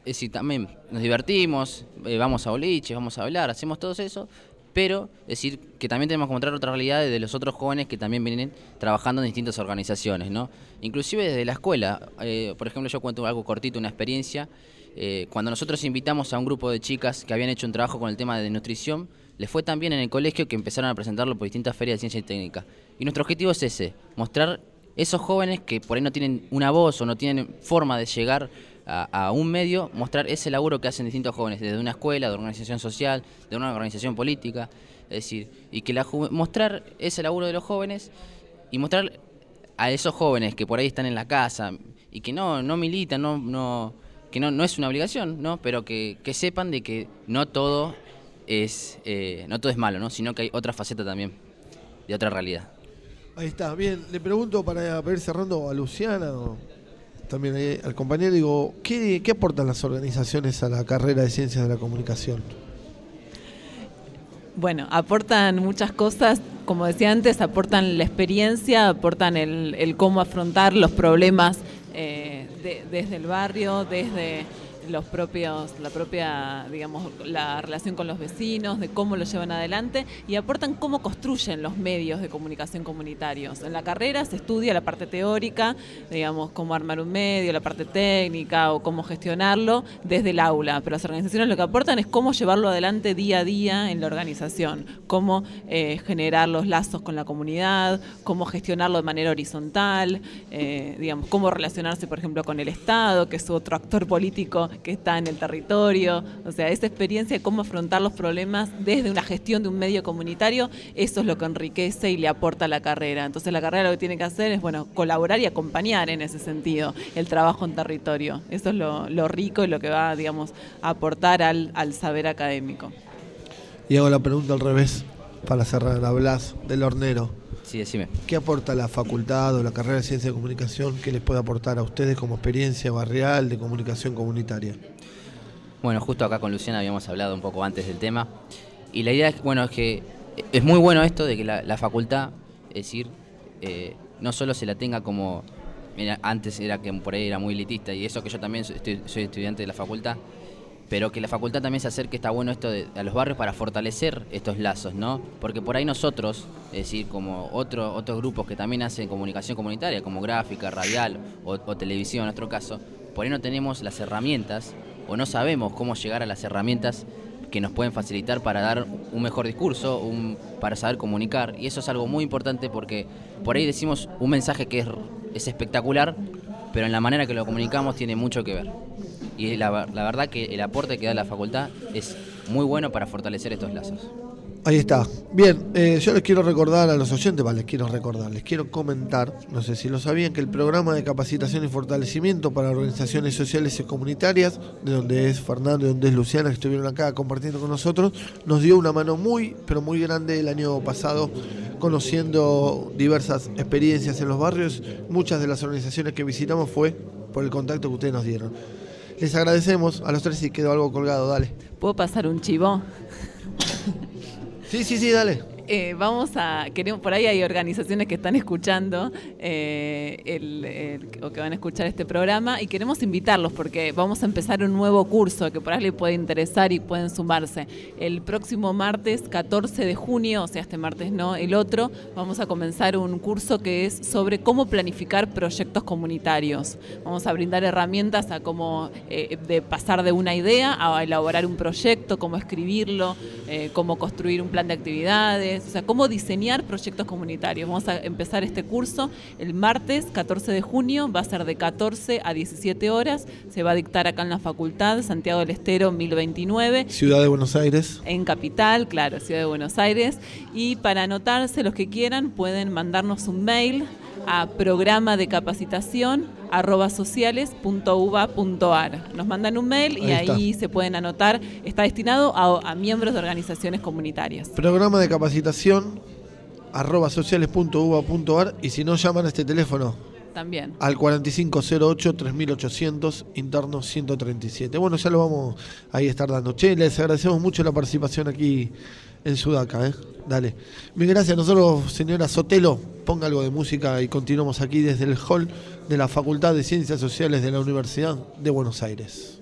es decir, también nos divertimos, eh, vamos a boliches, vamos a hablar, hacemos todo eso, pero decir que también tenemos que mostrar otra realidad de los otros jóvenes que también vienen trabajando en distintas organizaciones, ¿no? Inclusive desde la escuela, eh, por ejemplo, yo cuento algo cortito, una experiencia, eh, cuando nosotros invitamos a un grupo de chicas que habían hecho un trabajo con el tema de nutrición, les fue tan bien en el colegio que empezaron a presentarlo por distintas ferias de ciencia y técnica. Y nuestro objetivo es ese, mostrar esos jóvenes que por ahí no tienen una voz o no tienen forma de llegar a, un medio, mostrar ese laburo que hacen distintos jóvenes, desde una escuela, de una organización social, de una organización política, es decir, y que la mostrar ese laburo de los jóvenes y mostrar a esos jóvenes que por ahí están en la casa y que no, no militan, no, no, que no, no es una obligación, ¿no? pero que, que sepan de que no todo es eh, no todo es malo, ¿no? sino que hay otra faceta también, de otra realidad. Ahí está, bien. Le pregunto para, para ir cerrando a Luciana, o también ahí al compañero, digo, ¿qué, ¿qué aportan las organizaciones a la carrera de ciencias de la comunicación? Bueno, aportan muchas cosas, como decía antes, aportan la experiencia, aportan el, el cómo afrontar los problemas eh, de- desde el barrio, desde los propios, la propia, digamos, la relación con los vecinos, de cómo lo llevan adelante y aportan cómo construyen los medios de comunicación comunitarios. En la carrera se estudia la parte teórica, digamos, cómo armar un medio, la parte técnica o cómo gestionarlo desde el aula, pero las organizaciones lo que aportan es cómo llevarlo adelante día a día en la organización, cómo eh, generar los lazos con la comunidad, cómo gestionarlo de manera horizontal, eh, digamos, cómo relacionarse, por ejemplo, con el Estado, que es otro actor político que está en el territorio. O sea, esa experiencia de cómo afrontar los problemas desde una gestión de un medio comunitario, eso es lo que enriquece y le aporta a la carrera. Entonces la carrera lo que tiene que hacer es, bueno, colaborar y acompañar en ese sentido el trabajo en territorio. Eso es lo, rico y lo que va, digamos, a aportar al, al saber académico. Y hago la pregunta al revés, para cerrar. Hablas del hornero. Sí, decime. ¿Qué aporta la facultad o la carrera de Ciencia de Comunicación? ¿Qué les puede aportar a ustedes como experiencia barrial de comunicación comunitaria? Bueno, justo acá con Luciana habíamos hablado un poco antes del tema. Y la idea es, bueno, es que es muy bueno esto de que la, la facultad, es decir, eh, no solo se la tenga como. Mira, antes era que por ahí era muy elitista y eso que yo también soy, estoy- soy estudiante de la facultad, pero que la facultad también se acerque, está bueno esto de, a los barrios para fortalecer estos lazos, ¿no? Porque por ahí nosotros, es decir, como otro, otros grupos que también hacen comunicación comunitaria, como gráfica, radial o, o televisión en nuestro caso, por ahí no tenemos las herramientas o no sabemos cómo llegar a las herramientas que nos pueden facilitar para dar un mejor discurso, para saber comunicar. Y eso es algo muy importante porque por ahí decimos un mensaje que es, es espectacular, pero en la manera que lo comunicamos tiene mucho que ver. Y la, ver- la verdad que el aporte que da la facultad es muy bueno para fortalecer estos lazos. Ahí está. Bien, eh, yo les quiero recordar a los oyentes, vale, les quiero recordar, les quiero comentar, no sé si lo sabían, que el programa de capacitación y fortalecimiento para organizaciones sociales y comunitarias, de donde es Fernando y donde es Luciana, que estuvieron acá compartiendo con nosotros, nos dio una mano muy, pero muy grande el año pasado, conociendo diversas experiencias en los barrios. Muchas de las organizaciones que visitamos fue por el contacto que ustedes nos dieron. Les agradecemos a los tres y quedó algo colgado, dale. ¿Puedo pasar un chivo? Sí, sí, sí, dale. Eh, vamos a, queremos, por ahí hay organizaciones que están escuchando eh, o que van a escuchar este programa y queremos invitarlos porque vamos a empezar un nuevo curso que por ahí les puede interesar y pueden sumarse. El próximo martes 14 de junio, o sea, este martes no, el otro, vamos a comenzar un curso que es sobre cómo planificar proyectos comunitarios. Vamos a brindar herramientas a cómo eh, pasar de una idea a elaborar un proyecto, cómo escribirlo, cómo construir un plan de actividades, o sea, cómo diseñar proyectos comunitarios. Vamos a empezar este curso el martes 14 de junio, va a ser de 14 a 17 horas, se va a dictar acá en la facultad, Santiago del Estero 1029. Ciudad de Buenos Aires. En Capital, claro, Ciudad de Buenos Aires. Y para anotarse, los que quieran, pueden mandarnos un mail a programa de capacitación arroba sociales.uva.ar. Nos mandan un mail y Ahí se pueden anotar. Está destinado a, a miembros de organizaciones comunitarias. Programa de capacitación arroba sociales.uva.ar y si no llaman a este teléfono También. al 4508 3800 interno 137. Bueno, ya lo vamos ahí a estar dando. Che, les agradecemos mucho la participación aquí en Sudaca, ¿eh? Dale. Mil gracias. Nosotros, señora Sotelo, ponga algo de música y continuamos aquí desde el hall de la Facultad de Ciencias Sociales de la Universidad de Buenos Aires.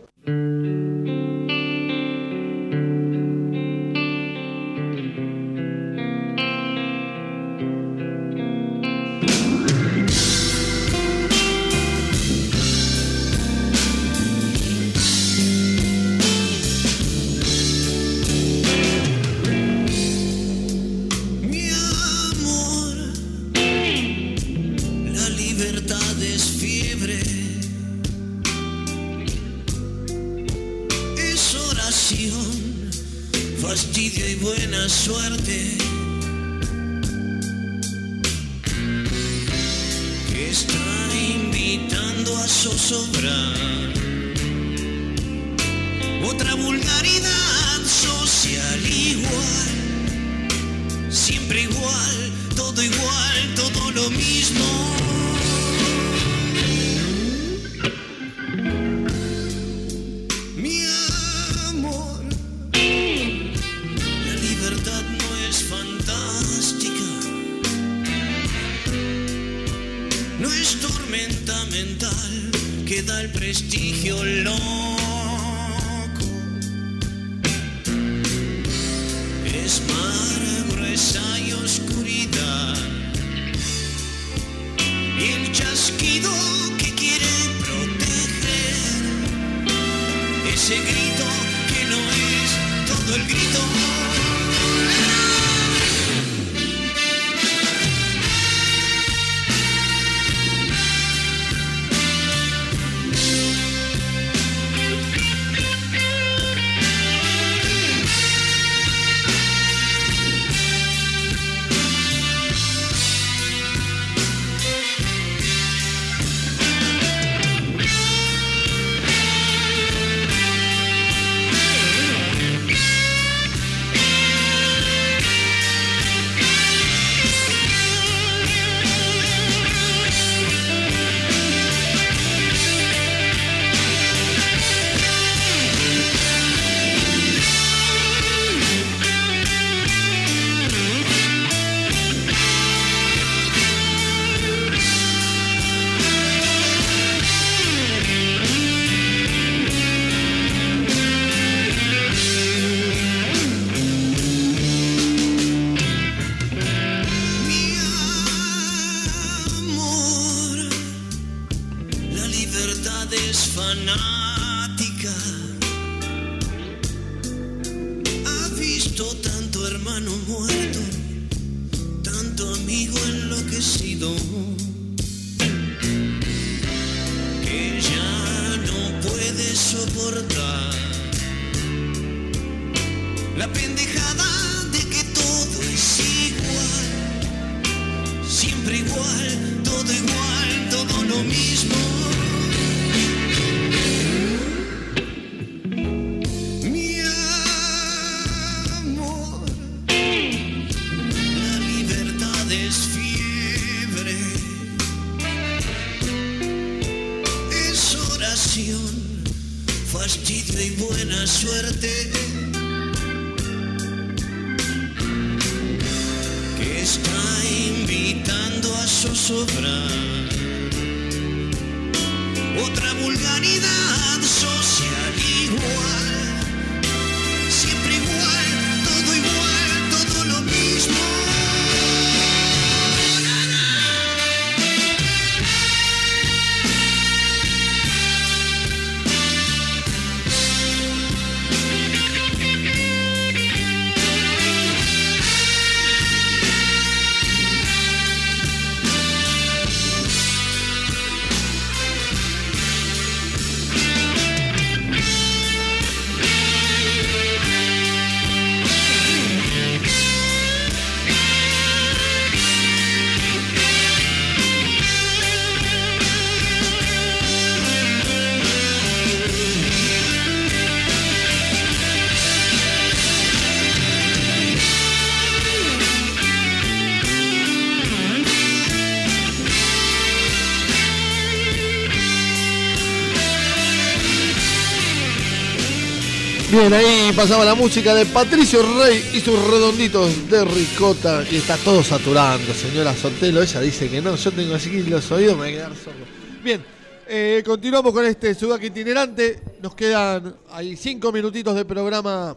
Bien, ahí pasaba la música de Patricio Rey y sus redonditos de ricota. Y está todo saturando, señora Sotelo. Ella dice que no, yo tengo así los oídos, me voy a quedar sordo. Bien, eh, continuamos con este Sudaca itinerante. Nos quedan ahí cinco minutitos de programa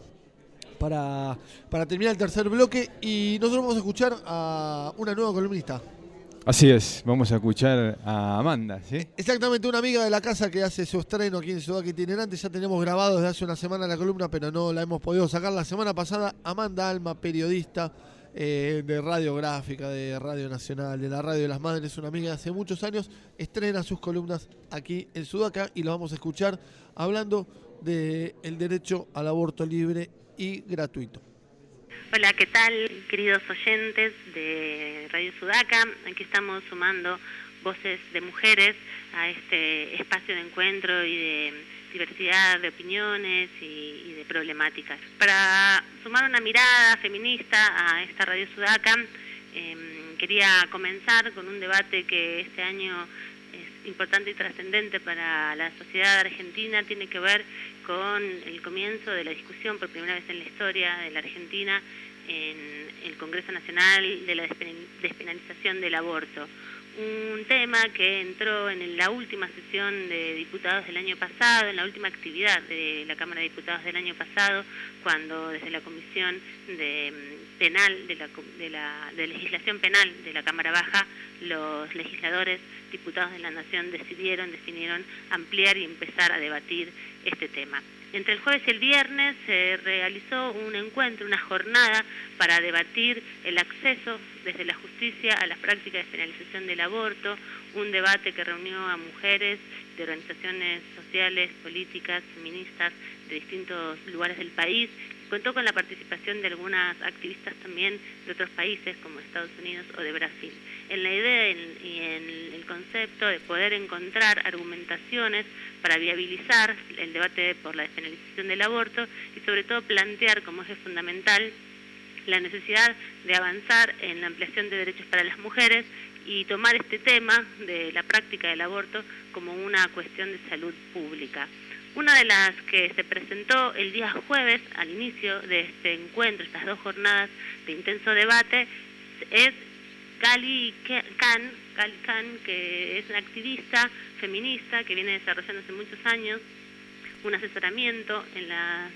para, para terminar el tercer bloque. Y nosotros vamos a escuchar a una nueva columnista. Así es, vamos a escuchar a Amanda, ¿sí? Exactamente, una amiga de la casa que hace su estreno aquí en Ciudad Itinerante. Ya tenemos grabado desde hace una semana la columna, pero no la hemos podido sacar. La semana pasada, Amanda Alma, periodista eh, de radiográfica, de Radio Nacional, de la Radio de las Madres, una amiga de hace muchos años, estrena sus columnas aquí en Sudaca y lo vamos a escuchar hablando del derecho al aborto libre y gratuito. Hola, ¿qué tal, queridos oyentes de Radio Sudaca? Aquí estamos sumando voces de mujeres a este espacio de encuentro y de diversidad de opiniones y, y de problemáticas. Para sumar una mirada feminista a esta Radio Sudaca, eh, quería comenzar con un debate que este año es importante y trascendente para la sociedad argentina, tiene que ver con el comienzo de la discusión por primera vez en la historia de la Argentina en el Congreso Nacional de la despen- despenalización del aborto. un tema que entró en la última sesión de diputados del año pasado, en la última actividad de la Cámara de Diputados del año pasado, cuando desde la Comisión de mm, Penal de la, de la de legislación penal de la Cámara Baja, los legisladores diputados de la Nación decidieron, definieron ampliar y empezar a debatir este tema. Entre el jueves y el viernes se realizó un encuentro, una jornada para debatir el acceso desde la justicia a las prácticas de penalización del aborto, un debate que reunió a mujeres de organizaciones sociales, políticas, feministas de distintos lugares del país. Contó con la participación de algunas activistas también de otros países como Estados Unidos o de Brasil. En la idea y en el concepto de poder encontrar argumentaciones para viabilizar el debate por la despenalización del aborto y sobre todo plantear como eje fundamental la necesidad de avanzar en la ampliación de derechos para las mujeres y tomar este tema de la práctica del aborto como una cuestión de salud pública. Una de las que se presentó el día jueves al inicio de este encuentro, estas dos jornadas de intenso debate, es Gali Khan, Gali Khan, que es una activista feminista que viene desarrollando hace muchos años un asesoramiento en, la,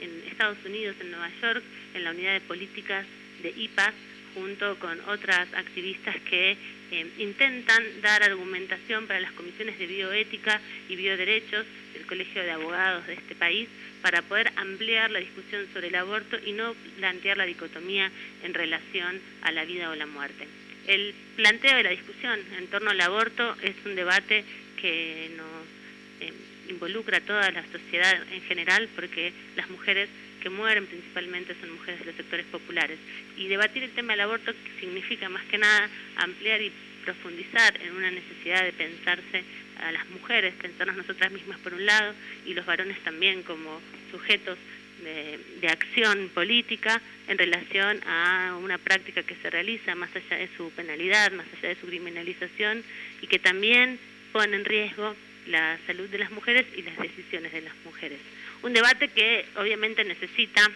en Estados Unidos, en Nueva York, en la unidad de políticas de IPAS, junto con otras activistas que eh, intentan dar argumentación para las comisiones de bioética y bioderechos del Colegio de Abogados de este país para poder ampliar la discusión sobre el aborto y no plantear la dicotomía en relación a la vida o la muerte. El planteo de la discusión en torno al aborto es un debate que nos eh, involucra a toda la sociedad en general porque las mujeres que mueren principalmente son mujeres de los sectores populares. Y debatir el tema del aborto significa más que nada ampliar y profundizar en una necesidad de pensarse a las mujeres, pensarnos nosotras mismas por un lado y los varones también como sujetos de, de acción política en relación a una práctica que se realiza más allá de su penalidad, más allá de su criminalización y que también pone en riesgo la salud de las mujeres y las decisiones de las mujeres. Un debate que obviamente necesita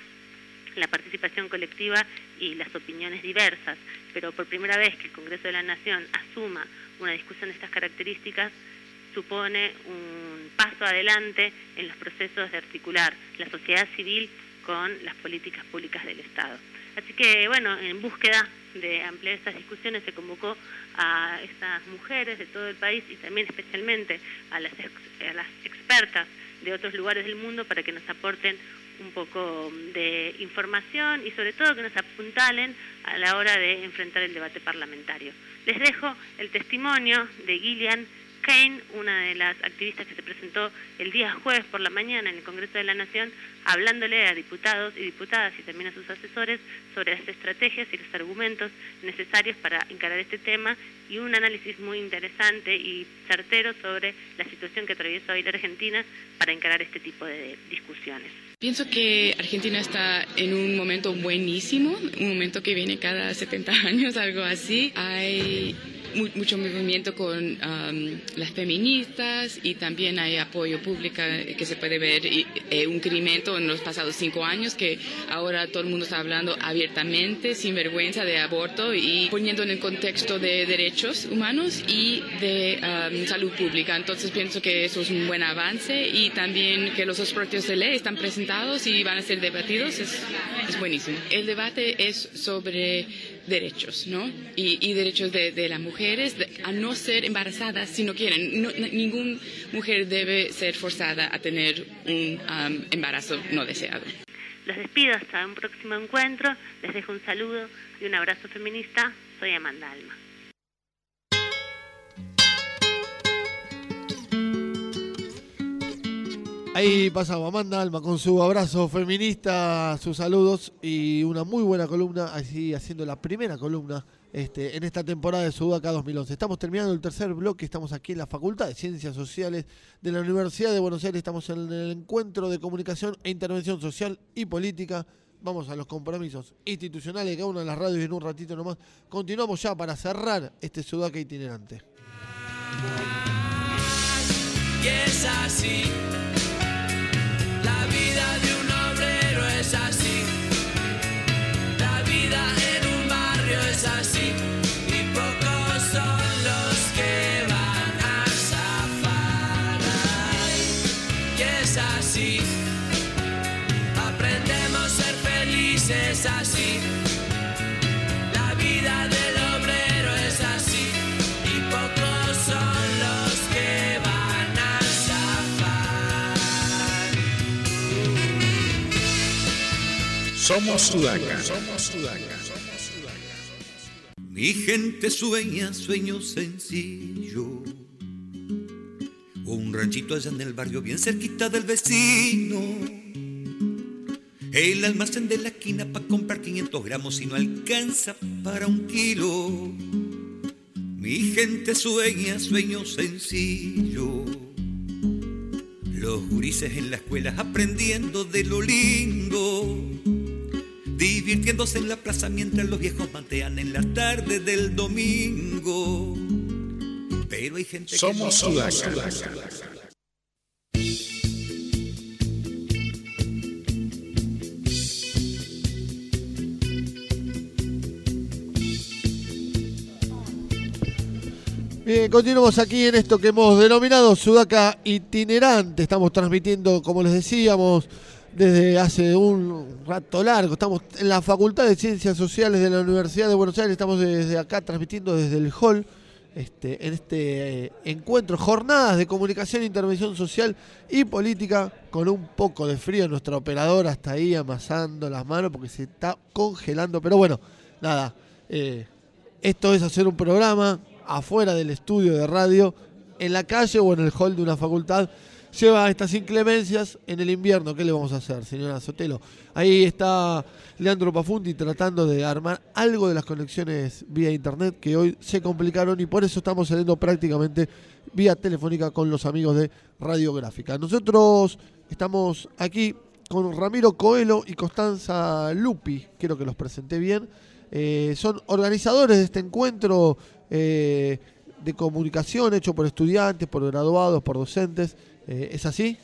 la participación colectiva y las opiniones diversas, pero por primera vez que el Congreso de la Nación asuma una discusión de estas características supone un paso adelante en los procesos de articular la sociedad civil con las políticas públicas del Estado. Así que, bueno, en búsqueda de ampliar estas discusiones se convocó a estas mujeres de todo el país y también especialmente a las, ex- a las expertas de otros lugares del mundo para que nos aporten un poco de información y sobre todo que nos apuntalen a la hora de enfrentar el debate parlamentario. Les dejo el testimonio de Gillian Kane, una de las activistas que se presentó el día jueves por la mañana en el Congreso de la Nación, hablándole a diputados y diputadas y también a sus asesores sobre las estrategias y los argumentos necesarios para encarar este tema y un análisis muy interesante y certero sobre la situación que atraviesa hoy la Argentina para encarar este tipo de discusiones. Pienso que Argentina está en un momento buenísimo, un momento que viene cada 70 años, algo así. Hay mu- mucho movimiento con um, las feministas y también hay apoyo público que se puede ver, eh, un incremento en los pasados cinco años que ahora todo el mundo está hablando abiertamente, sin vergüenza de aborto y poniendo en el contexto de derechos humanos y de um, salud pública. Entonces pienso que eso es un buen avance y también que los dos proyectos de ley están presentados y van a ser debatidos es, es buenísimo. El debate es sobre derechos, ¿no? Y, derechos de, de las mujeres de- a no ser embarazadas si no quieren. No- ninguna mujer debe ser forzada a tener un um, embarazo no deseado. Los despido hasta un próximo encuentro, les dejo un saludo y un abrazo feminista. Soy Amanda Alma. Ahí pasaba Amanda Alma con su abrazo feminista, sus saludos y una muy buena columna, así haciendo la primera columna este, en esta temporada de Sudaca 2011. Estamos terminando el tercer bloque, estamos aquí en la Facultad de Ciencias Sociales de la Universidad de Buenos Aires, estamos en el encuentro de comunicación e intervención social y política. Vamos a los compromisos institucionales cada una de las radios en un ratito nomás continuamos ya para cerrar este Sudaca itinerante. Y es así. La vida de un obrero es así, la vida en un barrio es así, y pocos son los que van a zafar. Y es así, aprendemos a ser felices así. Somos Sudaca. Somos Sudaca. Mi gente sueña sueños sencillos. Un ranchito allá en el barrio, bien cerquita del vecino. El almacén de la esquina para comprar 500 gramos y no alcanza para un kilo. Mi gente sueña sueños sencillos. Los gurises en la escuela aprendiendo de lo lindo. Divirtiéndose en la plaza mientras los viejos mantean en la tarde del domingo. Pero hay gente Somos que no Sudaca. Bien, continuamos aquí en esto que hemos denominado Sudaca itinerante. Estamos transmitiendo, como les decíamos, desde hace un rato largo. Estamos en la Facultad de Ciencias Sociales de la Universidad de Buenos Aires. Estamos desde acá transmitiendo desde el hall este, en este eh, encuentro, jornadas de comunicación, intervención social y política, con un poco de frío. Nuestra operadora está ahí amasando las manos porque se está congelando. Pero bueno, nada. eh, esto es hacer un programa afuera del estudio de radio, en la calle o en el hall de una facultad. Lleva estas inclemencias en el invierno. ¿Qué le vamos a hacer, señora Sotelo? Ahí está Leandro Pafundi tratando de armar algo de las conexiones vía internet que hoy se complicaron y por eso estamos saliendo prácticamente vía telefónica con los amigos de Radiográfica. Nosotros estamos aquí con Ramiro Coelho y Constanza Lupi, quiero que los presenté bien. Eh, son organizadores de este encuentro eh, de comunicación hecho por estudiantes, por graduados, por docentes. Eh, ¿Es así?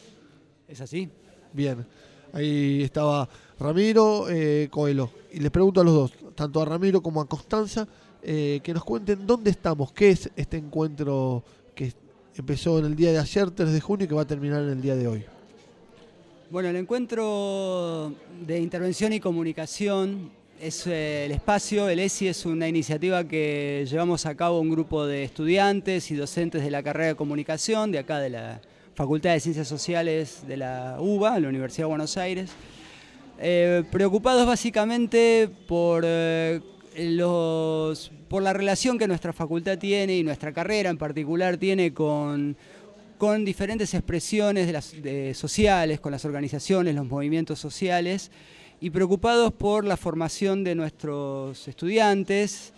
Es así. Bien. Ahí estaba Ramiro eh, Coelho. Y les pregunto a los dos, tanto a Ramiro como a Constanza, eh, que nos cuenten dónde estamos, qué es este encuentro que empezó en el día de ayer, 3 de junio, y que va a terminar en el día de hoy. Bueno, el encuentro de intervención y comunicación es eh, el espacio, el ESI es una iniciativa que llevamos a cabo un grupo de estudiantes y docentes de la carrera de comunicación, de acá de la Facultad de Ciencias Sociales de la UBA, la Universidad de Buenos Aires, eh, preocupados básicamente por, eh, los, por la relación que nuestra facultad tiene y nuestra carrera en particular tiene con con diferentes expresiones de las, sociales, con las organizaciones, los movimientos sociales, y preocupados por la formación de nuestros estudiantes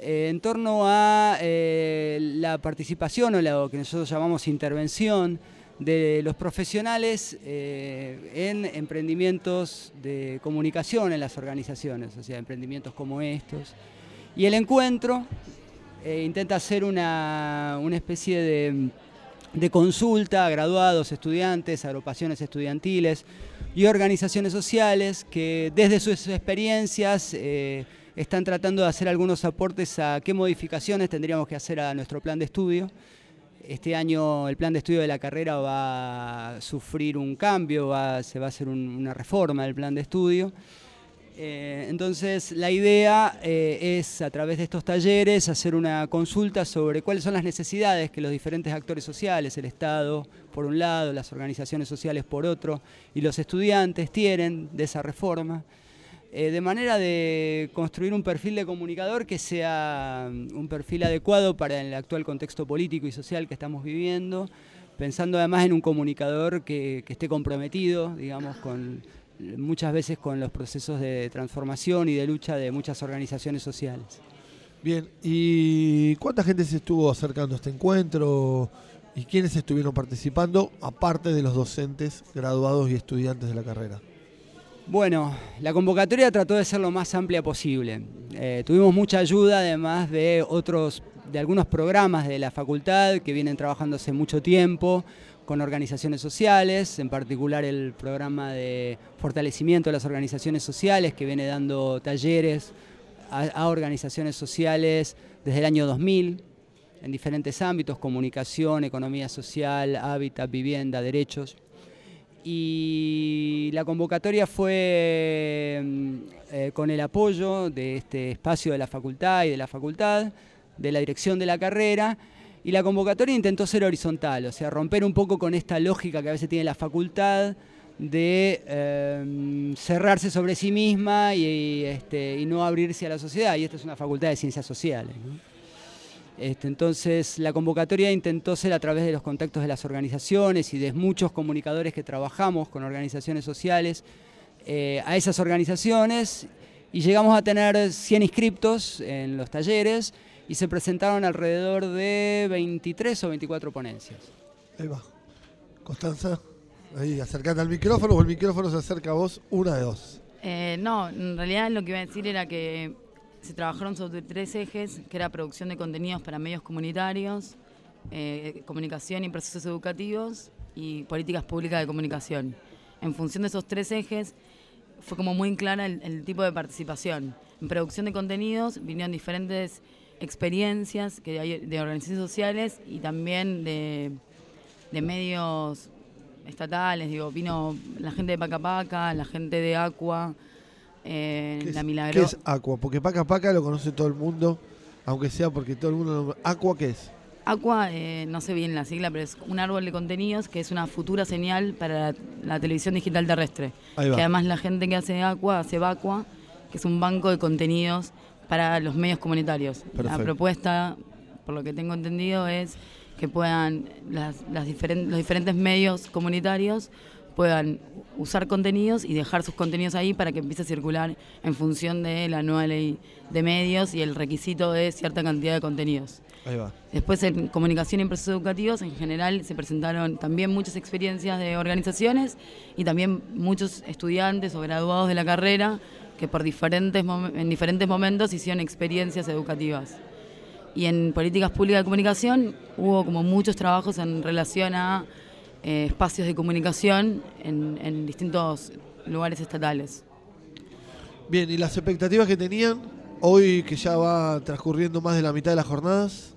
eh, en torno a eh, la participación o lo que nosotros llamamos intervención de los profesionales eh, en emprendimientos de comunicación en las organizaciones, o sea, emprendimientos como estos. Y el encuentro eh, intenta hacer una, una especie de de consulta a graduados, estudiantes, agrupaciones estudiantiles y organizaciones sociales que desde sus experiencias eh, están tratando de hacer algunos aportes a qué modificaciones tendríamos que hacer a nuestro plan de estudio. Este año el plan de estudio de la carrera va a sufrir un cambio, se va a hacer un- una reforma del plan de estudio. Eh, entonces, la idea eh, es, a través de estos talleres, hacer una consulta sobre cuáles son las necesidades que los diferentes actores sociales, el Estado por un lado, las organizaciones sociales por otro, y los estudiantes tienen de esa reforma, eh, de manera de construir un perfil de comunicador que sea mm, un perfil adecuado para el actual contexto político y social que estamos viviendo, pensando además en un comunicador que, que esté comprometido, digamos, con muchas veces con los procesos de transformación y de lucha de muchas organizaciones sociales. Bien, ¿y cuánta gente se estuvo acercando a este encuentro? ¿Y quiénes estuvieron participando, aparte de los docentes, graduados y estudiantes de la carrera? Bueno, la convocatoria trató de ser lo más amplia posible. Eh, tuvimos mucha ayuda, además de otros, de algunos programas de la facultad que vienen trabajando hace mucho tiempo con organizaciones sociales, en particular el programa de fortalecimiento de las organizaciones sociales que viene dando talleres a, a organizaciones sociales desde el año 2000 en diferentes ámbitos, comunicación, economía social, hábitat, vivienda, derechos. Y la convocatoria fue mm, eh, con el apoyo de este espacio de la facultad y de la facultad, de la dirección de la carrera, y la convocatoria intentó ser horizontal, o sea, romper un poco con esta lógica que a veces tiene la facultad de eh, cerrarse sobre sí misma y, este, y no abrirse a la sociedad, y esta es una facultad de ciencias sociales. Este, entonces, la convocatoria intentó ser a través de los contactos de las organizaciones y de muchos comunicadores que trabajamos con organizaciones sociales eh, a esas organizaciones y llegamos a tener 100 inscriptos en los talleres y se presentaron alrededor de 23 o 24 ponencias. Ahí va. Constanza, ahí acercate al micrófono o el micrófono se acerca a vos, una de dos. Eh, no, en realidad lo que iba a decir era que se trabajaron sobre tres ejes, que era producción de contenidos para medios comunitarios, eh, comunicación y procesos educativos y políticas públicas de comunicación. En función de esos tres ejes fue como muy clara el, el tipo de participación. En producción de contenidos vinieron diferentes experiencias que hay de organizaciones sociales y también de, de medios estatales, vino la gente de Paca Paca, la gente de Aqua, eh, ¿Qué la Milagro. ¿Qué es Aqua? Porque Paca Paca lo conoce todo el mundo, aunque sea porque todo el mundo... lo- ¿Aqua qué es? Aqua, eh, no sé bien la sigla, pero es un árbol de contenidos que es una futura señal para la, la televisión digital terrestre. Ahí va. Que además la gente que hace Aqua hace Vacua, que es un banco de contenidos para los medios comunitarios. La propuesta, por lo que tengo entendido, es que puedan las, las diferen- los diferentes medios comunitarios puedan usar contenidos y dejar sus contenidos ahí para que empiece a circular en función de la nueva ley de medios y el requisito de cierta cantidad de contenidos. Ahí va. Después en comunicación y procesos educativos, en general se presentaron también muchas experiencias de organizaciones y también muchos estudiantes o graduados de la carrera que por diferentes en diferentes momentos hicieron experiencias educativas. Y en políticas públicas de comunicación hubo como muchos trabajos en relación a eh, espacios de comunicación en, en distintos lugares estatales. Bien, ¿y las expectativas que tenían hoy que ya va transcurriendo más de la mitad de las jornadas?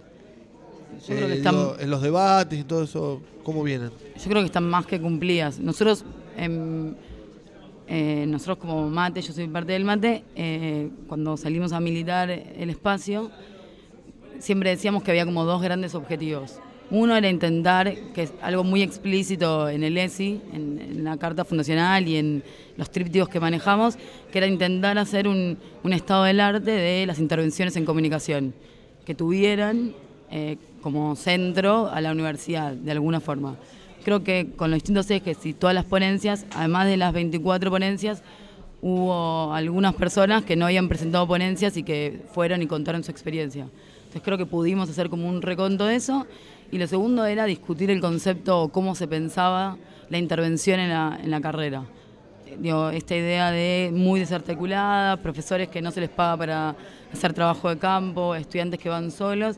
Yo creo que Eh, están- en los debates y todo eso, ¿cómo vienen? Yo creo que están más que cumplidas. Nosotros, em, eh, nosotros como mate, yo soy parte del mate, cuando salimos a militar el espacio, siempre decíamos que había como dos grandes objetivos. Uno era intentar, que es algo muy explícito en el ESI, en, la Carta Fundacional y en los trípticos que manejamos, que era intentar hacer un, un estado del arte de las intervenciones en comunicación, que tuvieran eh, como centro a la universidad, de alguna forma. Creo que con los distintos ejes y todas las ponencias, además de las 24 ponencias, hubo algunas personas que no habían presentado ponencias y que fueron y contaron su experiencia. Entonces creo que pudimos hacer como un reconto de eso. Y lo segundo era discutir el concepto cómo se pensaba la intervención en la, en la carrera. Digo, esta idea de muy desarticulada, profesores que no se les paga para hacer trabajo de campo, estudiantes que van solos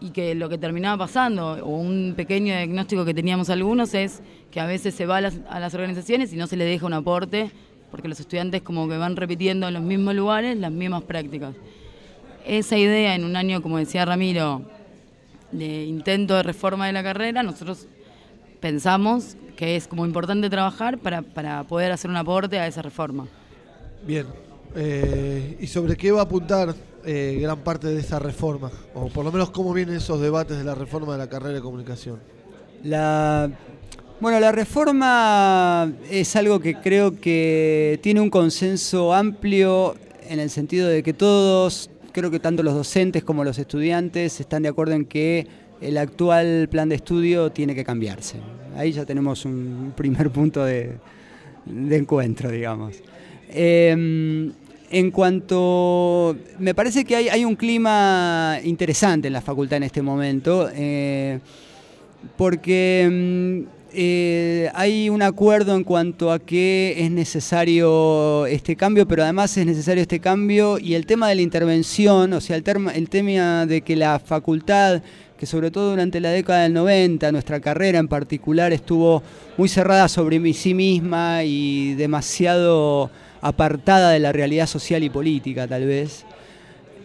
y que lo que terminaba pasando, o un pequeño diagnóstico que teníamos algunos, es que a veces se va a las, a las organizaciones y no se les deja un aporte, porque los estudiantes como que van repitiendo en los mismos lugares las mismas prácticas. Esa idea en un año, como decía Ramiro, de intento de reforma de la carrera, nosotros pensamos que es como importante trabajar para, para poder hacer un aporte a esa reforma. Bien. Eh, ¿Y sobre qué va a apuntar eh, gran parte de esa reforma? O por lo menos cómo vienen esos debates de la reforma de la carrera de comunicación. La, bueno, la reforma es algo que creo que tiene un consenso amplio en el sentido de que todos, creo que tanto los docentes como los estudiantes están de acuerdo en que el actual plan de estudio tiene que cambiarse. Ahí ya tenemos un primer punto de, encuentro, digamos. Eh, en cuanto. Me parece que hay, hay un clima interesante en la facultad en este momento, eh, porque mm, eh, hay un acuerdo en cuanto a que es necesario este cambio, pero además es necesario este cambio y el tema de la intervención, o sea, el, terma- el tema de que la facultad que sobre todo durante la década del 90, nuestra carrera en particular estuvo muy cerrada sobre sí misma y demasiado apartada de la realidad social y política, tal vez.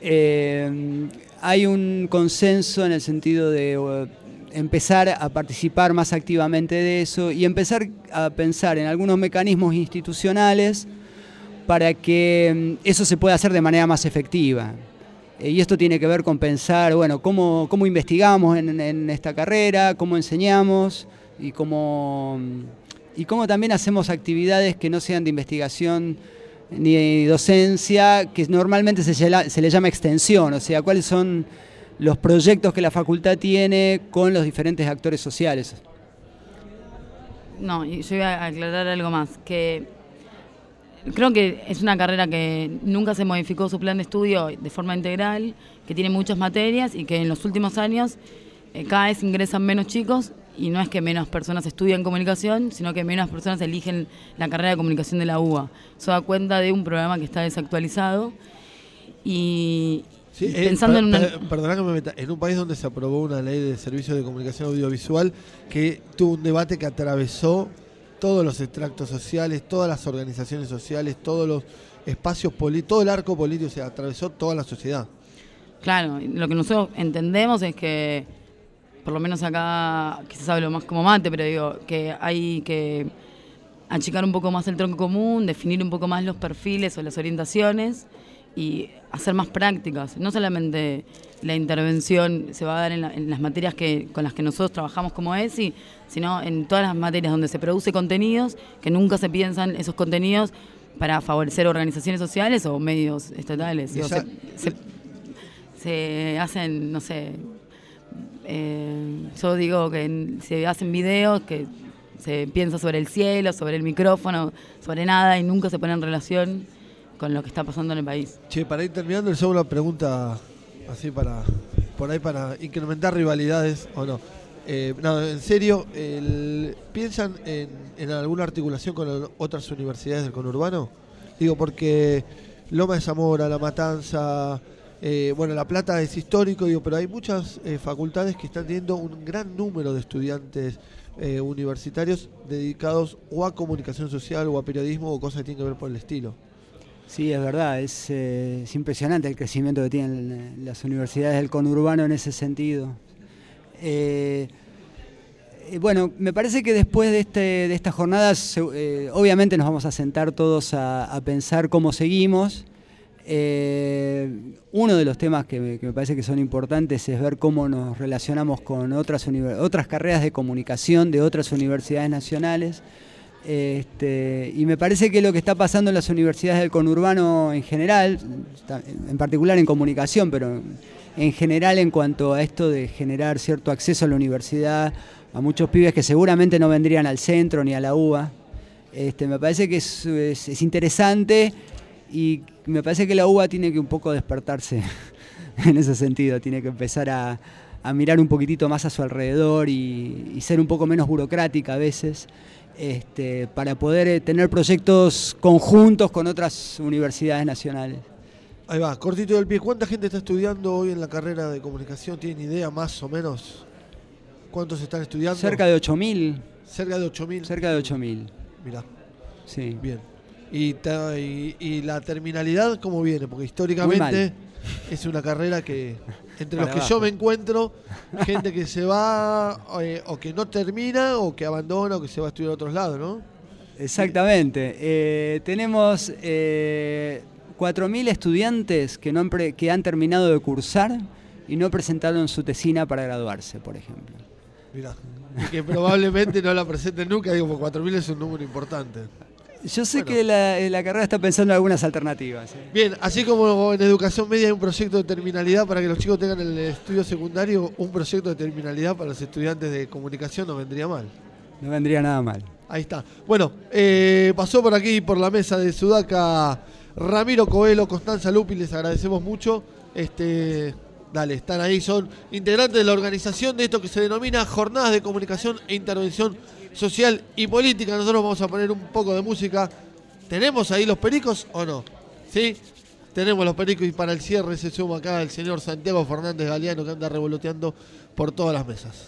Eh, hay un consenso en el sentido de, empezar a participar más activamente de eso y empezar a pensar en algunos mecanismos institucionales para que mm, eso se pueda hacer de manera más efectiva. Eh, Y esto tiene que ver con pensar, bueno, cómo, cómo investigamos en, esta carrera, cómo enseñamos y cómo, y cómo también hacemos actividades que no sean de investigación ni docencia, que normalmente se, se le llama extensión, o sea, cuáles son los proyectos que la facultad tiene con los diferentes actores sociales. No, yo iba a aclarar algo más, que creo que es una carrera que nunca se modificó su plan de estudio de forma integral, que tiene muchas materias y que en los últimos años eh, cada vez ingresan menos chicos y no es que menos personas estudian comunicación, sino que menos personas eligen la carrera de comunicación de la UBA. Eso da cuenta de un programa que está desactualizado y, Sí, eh, pensando en una... per- perdona que me meta. En un país donde se aprobó una ley de servicios de comunicación audiovisual que tuvo un debate que atravesó todos los extractos sociales, todas las organizaciones sociales, todos los espacios políticos, todo el arco político, o sea, atravesó toda la sociedad. Claro, lo que nosotros entendemos es que, por lo menos acá, quizás hablo más como mate, pero digo, que hay que achicar un poco más el tronco común, definir un poco más los perfiles o las orientaciones y hacer más prácticas. No solamente la intervención se va a dar en, la- en las materias que, con las que nosotros trabajamos como ESI, sino en todas las materias donde se produce contenidos, que nunca se piensan esos contenidos para favorecer organizaciones sociales o medios estatales. Digo, se- se- se hacen, no sé, eh, yo digo que se hacen videos que se piensa sobre el cielo, sobre el micrófono, sobre nada y nunca se pone en relación con lo que está pasando en el país. Che, para ir terminando, hago una pregunta así para por ahí para incrementar rivalidades o no. Eh, no, en serio, el- ¿piensan en, en alguna articulación con otras universidades del conurbano? Digo, porque Loma de Zamora, La Matanza, eh, bueno, La Plata es histórico, digo, pero hay muchas eh, facultades que están teniendo un gran número de estudiantes eh, universitarios dedicados o a comunicación social o a periodismo o cosas que tienen que ver por el estilo. Sí, es verdad, es, eh, es impresionante el crecimiento que tienen eh, las universidades del conurbano en ese sentido. Eh, bueno, me parece que después de, este, de esta jornada, se- eh, obviamente nos vamos a sentar todos a, pensar cómo seguimos. Uno de los temas que me, parece que son importantes es ver cómo nos relacionamos con otras, otras carreras de comunicación de otras universidades nacionales. Este, y me parece que lo que está pasando en las universidades del conurbano en general, en particular en comunicación, pero en general en cuanto a esto de generar cierto acceso a la universidad a muchos pibes que seguramente no vendrían al centro ni a la UBA, este, me parece que es, es- es interesante y me parece que la UBA tiene que un poco despertarse en ese sentido, tiene que empezar a, a mirar un poquitito más a su alrededor y, y ser un poco menos burocrática a veces, este, para poder eh, tener proyectos conjuntos con otras universidades nacionales. Ahí va, cortito del pie. ¿Cuánta gente está estudiando hoy en la carrera de comunicación? ¿Tienen idea más o menos? ¿Cuántos están estudiando? Cerca de 8.000. Cerca de 8.000. Cerca de 8.000. Mirá. Sí. Bien. Y, y, y la terminalidad cómo viene? Porque históricamente. Es una carrera que, entre los que abajo. yo me encuentro, gente que se va eh, o que no termina o que abandona o que se va a estudiar a otros lados, ¿no? Exactamente. Eh, tenemos eh, 4.000 estudiantes que, no han pre- que han terminado de cursar y no presentaron su tesina para graduarse, por ejemplo. Mirá. Y que probablemente no la presenten nunca, digo, porque 4.000 es un número importante. Yo sé que la, la carrera está pensando en algunas alternativas. ¿eh? Bien, así como en educación media hay un proyecto de terminalidad para que los chicos tengan el estudio secundario, un proyecto de terminalidad para los estudiantes de comunicación no vendría mal. No vendría nada mal. Ahí está. Bueno, eh, pasó por aquí, por la mesa de Sudaca, Ramiro Coelho, Constanza Lupi, les agradecemos mucho. Este, dale, están ahí, son integrantes de la organización de esto que se denomina Jornadas de Comunicación e Intervención Social y Política. Nosotros vamos a poner un poco de música. ¿Tenemos ahí los pericos o no? ¿Sí? Tenemos los pericos y para el cierre se suma acá el señor Santiago Fernández Galeano que anda revoloteando por todas las mesas.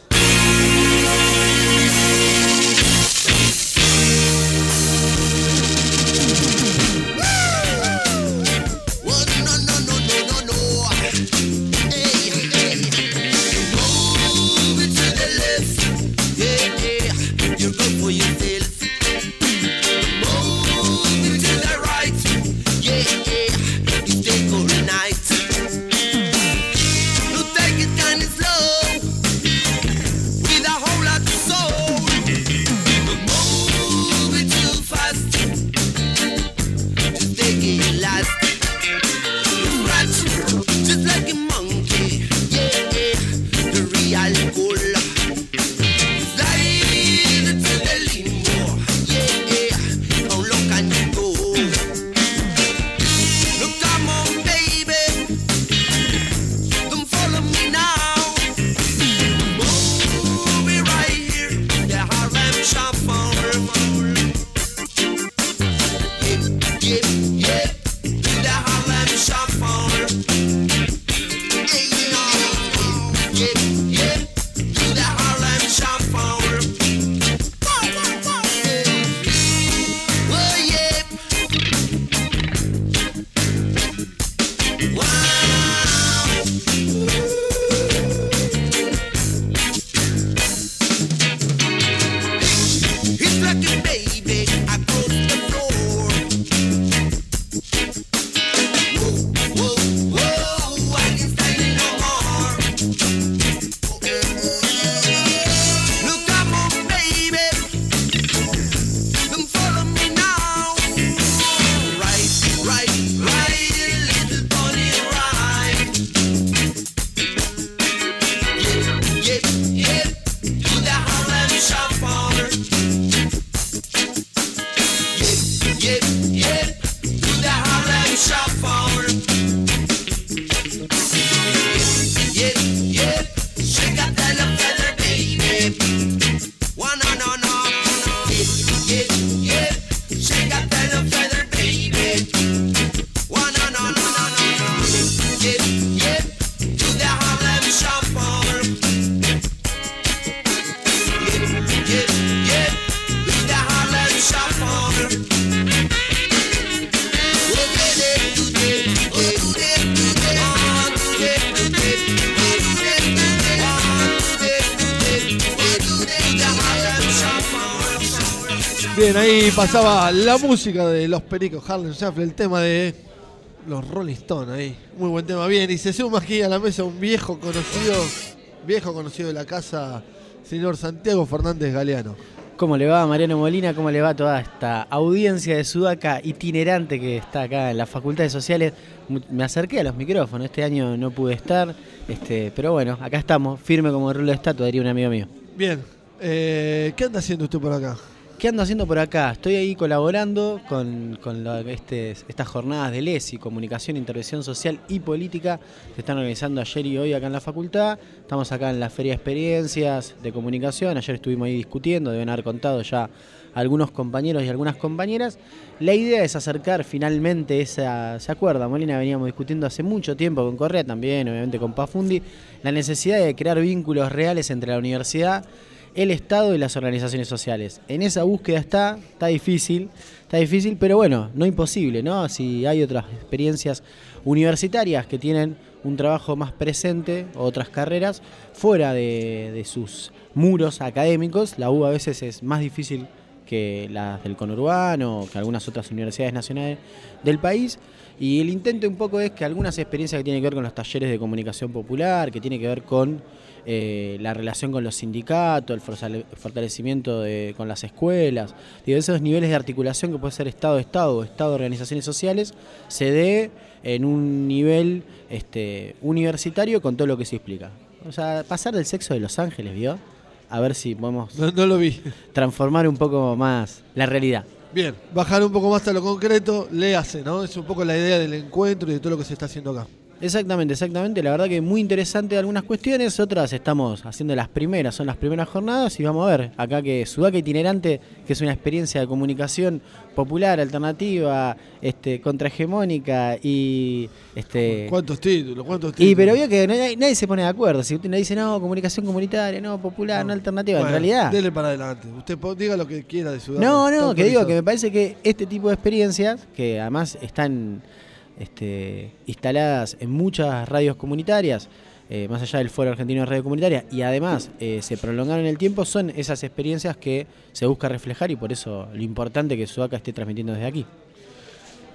Pasaba la música de los Pericos Harlem Shuffle, el tema de los Rolling Stones ahí. Muy buen tema. Bien, y se suma aquí a la mesa un viejo conocido, viejo conocido de la casa, señor Santiago Fernández Galeano. ¿Cómo le va Mariano Molina? ¿Cómo le va toda esta audiencia de Sudaca itinerante que está acá en las facultades sociales? Me acerqué a los micrófonos, este año no pude estar, este, pero bueno, acá estamos, firme como rulo de estatua, diría un amigo mío. Bien, eh, ¿qué anda haciendo usted por acá? ¿Qué ando haciendo por acá? Estoy ahí colaborando con, este- estas jornadas de LESI, Comunicación, Intervención Social y Política, que están organizando ayer y hoy acá en la facultad. Estamos acá en la Feria de Experiencias de Comunicación. Ayer estuvimos ahí discutiendo, deben haber contado ya algunos compañeros y algunas compañeras. La idea es acercar finalmente esa. ¿Se acuerda? Molina veníamos discutiendo hace mucho tiempo con Correa también, obviamente con Pafundi, la necesidad de crear vínculos reales entre la universidad el Estado y las organizaciones sociales. En esa búsqueda está, está difícil, está difícil, pero bueno, no imposible, ¿no? Si hay otras experiencias universitarias que tienen un trabajo más presente, otras carreras, fuera de, sus muros académicos, la U a veces es más difícil que las del conurbano, que algunas otras universidades nacionales del país. Y el intento un poco es que algunas experiencias que tienen que ver con los talleres de comunicación popular, que tiene que ver con eh, la relación con los sindicatos, el fortale- fortalecimiento de- con las escuelas, digo, esos niveles de articulación que puede ser Estado-Estado Estado-Organizaciones sociales, se dé en un nivel este, universitario con todo lo que se explica. O sea, pasar del sexo de Los Ángeles, ¿vio? A ver si podemos No, lo vi. transformar un poco más la realidad. Bien, bajar un poco más a lo concreto, le hace, ¿no? Es un poco la idea del encuentro y de todo lo que se está haciendo acá. Exactamente, exactamente. La verdad que muy interesante algunas cuestiones, otras estamos haciendo las primeras, son las primeras jornadas y vamos a ver acá que Sudaca Itinerante, que es una experiencia de comunicación popular, alternativa, este, contrahegemónica y este ¿Cuántos títulos? ¿Cuántos títulos? y pero vio que nadie, nadie se pone de acuerdo. Si usted le dice no, comunicación comunitaria, no, popular, no, alternativa, Bueno, en realidad. Dele para adelante. Usted diga lo que quiera de Sudáfrica. No, no, que digo que me parece que este tipo de experiencias, que además están este, instaladas en muchas radios comunitarias, eh, más allá del Foro Argentino de Radio Comunitaria, y además eh, se prolongaron en el tiempo, son esas experiencias que se busca reflejar y por eso lo importante que Sudaca esté transmitiendo desde aquí.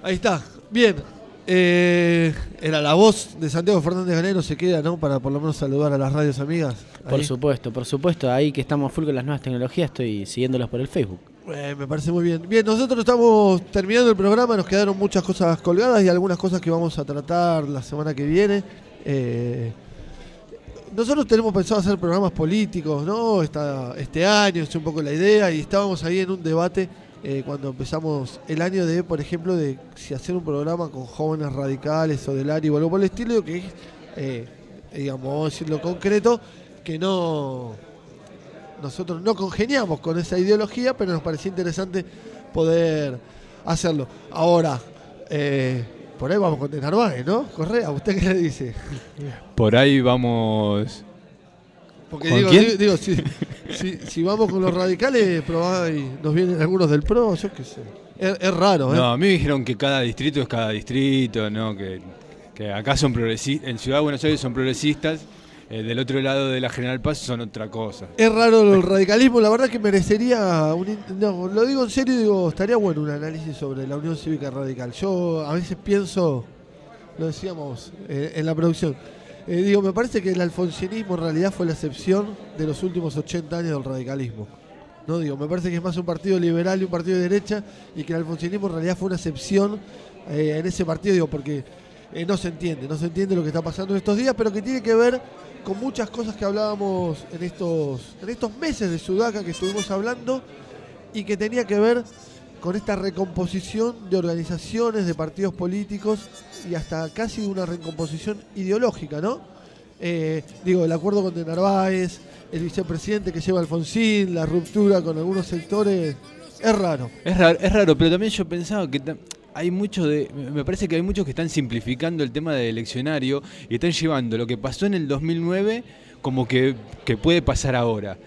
Ahí está. Bien. Eh, era la voz de Santiago Fernández Galeno, se queda, ¿no? Para por lo menos saludar a las radios amigas. Por supuesto, por supuesto, ahí que estamos full con las nuevas tecnologías, estoy siguiéndolos por el Facebook. Eh, me parece muy bien. Bien, nosotros estamos terminando el programa, nos quedaron muchas cosas colgadas y algunas cosas que vamos a tratar la semana que viene. Eh, nosotros tenemos pensado hacer programas políticos, ¿no? Esta- este año es un poco la idea y estábamos ahí en un debate eh, cuando empezamos el año de, por ejemplo, de si hacer un programa con jóvenes radicales o del área o algo por el estilo, que es, eh, digamos, vamos a decirlo concreto, que no nosotros no congeniamos con esa ideología, pero nos parecía interesante poder hacerlo. Ahora, eh, por ahí vamos con Narváez, ¿no? Correa, ¿usted qué le dice? Por ahí vamos. Porque ¿Con digo, quién? digo, digo, si, si- si vamos con los radicales, probablemente nos vienen algunos del PRO, yo qué sé. Es, es raro, ¿eh? No, a mí me dijeron que cada distrito es cada distrito, ¿no? Que, que acá son progresistas, en Ciudad de Buenos Aires son progresistas, eh, del otro lado de la General Paz son otra cosa. Es raro el radicalismo, la verdad que merecería, un no, lo digo en serio, digo, estaría bueno un análisis sobre la Unión Cívica Radical. Yo a veces pienso, lo decíamos eh, en la producción, eh, digo, me parece que el alfonsinismo en realidad fue la excepción de los últimos 80 años del radicalismo. No digo, me parece que es más un partido liberal y un partido de derecha y que el alfonsinismo en realidad fue una excepción en ese partido, digo, porque no se entiende, no se entiende lo que está pasando en estos días, pero que tiene que ver con muchas cosas que hablábamos en estos, en estos meses de Sudaca que estuvimos hablando y que tenía que ver con esta recomposición de organizaciones, de partidos políticos y hasta casi de una recomposición ideológica, ¿no? Eh, digo, el acuerdo con De Narváez, el vicepresidente que lleva Alfonsín, la ruptura con algunos sectores, es raro. Es raro, es raro, pero también yo pensaba que hay mucho de. Me parece que hay muchos que están simplificando el tema del eleccionario y están llevando lo que pasó en el 2009 como que, que puede pasar ahora.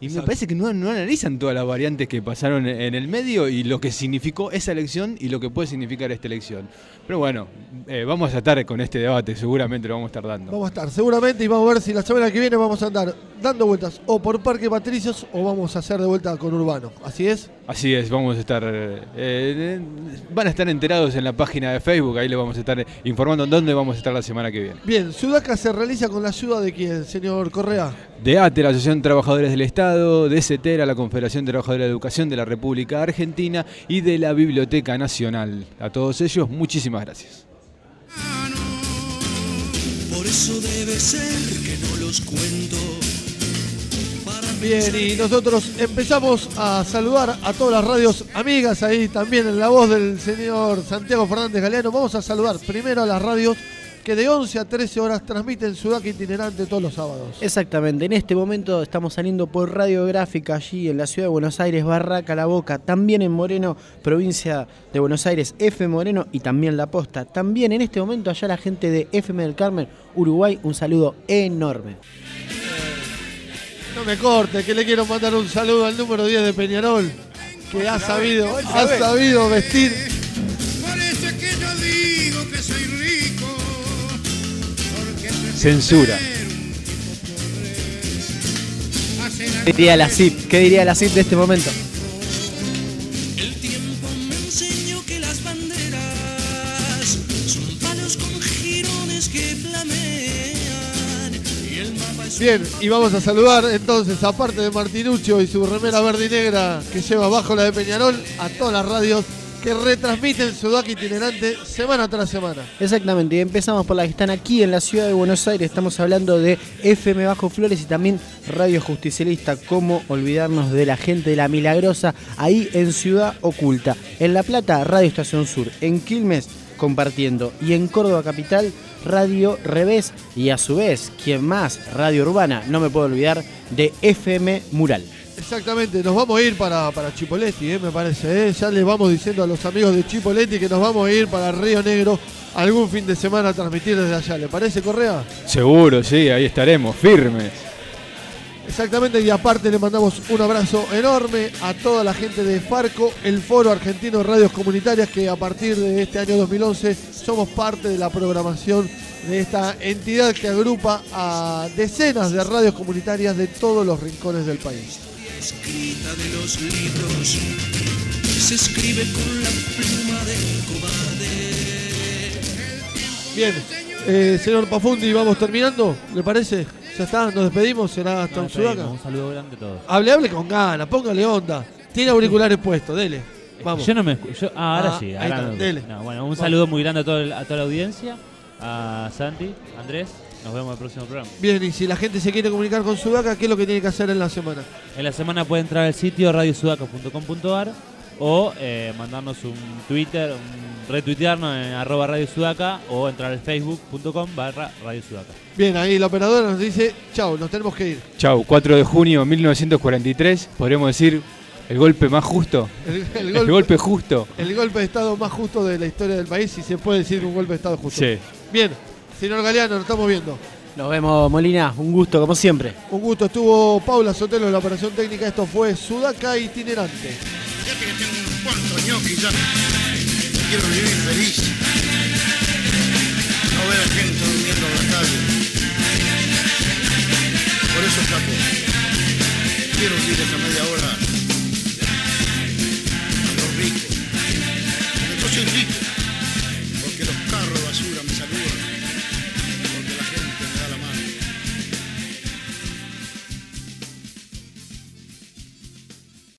Y me parece que no, no analizan todas las variantes que pasaron en el medio y lo que significó esa elección y lo que puede significar esta elección. Pero bueno, eh, vamos a estar con este debate, seguramente lo vamos a estar dando. Vamos a estar seguramente y vamos a ver si la semana que viene vamos a andar dando vueltas o por Parque Patricios o vamos a hacer de vuelta con Urbano. ¿Así es? Así es, vamos a estar. eh, eh, van a estar enterados en la página de Facebook, ahí les vamos a estar informando en dónde vamos a estar la semana que viene. Bien, Sudaca se realiza con la ayuda de quién, señor Correa. De ATE, la Asociación de Trabajadores del Estado, de CETERA, la Confederación de Trabajadores de la Educación de la República Argentina y de la Biblioteca Nacional. A todos ellos, muchísimas gracias. Por eso debe ser que no los cuento. Bien, y nosotros empezamos a saludar a todas las radios amigas ahí también en la voz del señor Santiago Fernández Galeano. Vamos a saludar primero a las radios que de 11 a 13 horas transmiten Sudaca itinerante todos los sábados. Exactamente, en este momento estamos saliendo por radiográfica allí en la ciudad de Buenos Aires, Barraca, La Boca, también en Moreno, provincia de Buenos Aires, F Moreno y también La Posta. También en este momento allá la gente de FM del Carmen, Uruguay, un saludo enorme. No me corte, que le quiero mandar un saludo al número 10 de Peñarol, que ha sabido, ha sabido vestir Parece que yo digo que soy rico. Porque Censura. ¿Qué diría la CIP? ¿Qué diría la CIP de este momento? Bien, y vamos a saludar entonces, aparte de Martinuccio y su remera verde y negra que lleva bajo la de Peñarol, a todas las radios que retransmiten Sudaca itinerante semana tras semana. Exactamente, y empezamos por las que están aquí en la ciudad de Buenos Aires. Estamos hablando de FM Bajo Flores y también Radio Justicialista. ¿Cómo olvidarnos de la gente de la Milagrosa ahí en Ciudad Oculta? En La Plata, Radio Estación Sur. En Quilmes, compartiendo. Y en Córdoba Capital, Radio Revés. Y a su vez, ¿quién más? Radio Urbana. No me puedo olvidar de FM Mural. Exactamente, nos vamos a ir para, para Chipoletti, eh, me parece. eh. Ya les vamos diciendo a los amigos de Chipoletti que nos vamos a ir para Río Negro algún fin de semana a transmitir desde allá. ¿Le parece, Correa? Seguro, sí, ahí estaremos, firmes. Exactamente, y aparte le mandamos un abrazo enorme a toda la gente de Farco, el Foro Argentino de Radios Comunitarias, que a partir de este año 2011 somos parte de la programación de esta entidad que agrupa a decenas de radios comunitarias de todos los rincones del país. escrita de los libros. Se escribe con la pluma del cobarde. Bien, eh, señor Pafundi, vamos terminando, ¿le parece? Ya está, nos despedimos, será hasta un Sudaca. Un saludo grande a todos. Hable, hable con ganas, póngale onda. Tiene auriculares puestos, dele. Vamos. Yo no me escucho. Ah, ahora Ah, sí. ahí ahora está, me- dele. no, bueno, un Vamos. saludo muy grande a, todo el- a toda la audiencia. A Santi, Andrés. Nos vemos en el próximo programa. Bien, y si la gente se quiere comunicar con Sudaca, ¿qué es lo que tiene que hacer en la semana? En la semana puede entrar al sitio radiosudaca.com.ar o eh, mandarnos un Twitter, un retuitearnos en arroba Radio Sudaca o entrar al facebook.com barra Radio Sudaca. Bien, ahí la operadora nos dice, chau, nos tenemos que ir. Chau, 4 de junio de 1943, podríamos decir el golpe más justo. El, el El golpe, golpe justo. el golpe de Estado más justo de la historia del país, si se puede decir un golpe de Estado justo. Sí. Bien, señor Galeano, nos estamos viendo. Nos vemos, Molina. Un gusto, como siempre. Un gusto, estuvo Paula Sotelo en la operación técnica. Esto fue Sudaca itinerante que quiero vivir feliz. No ver a gente durmiendo a la calle. Por eso, Capo, quiero vivir esta media hora a los ricos. Yo soy rico.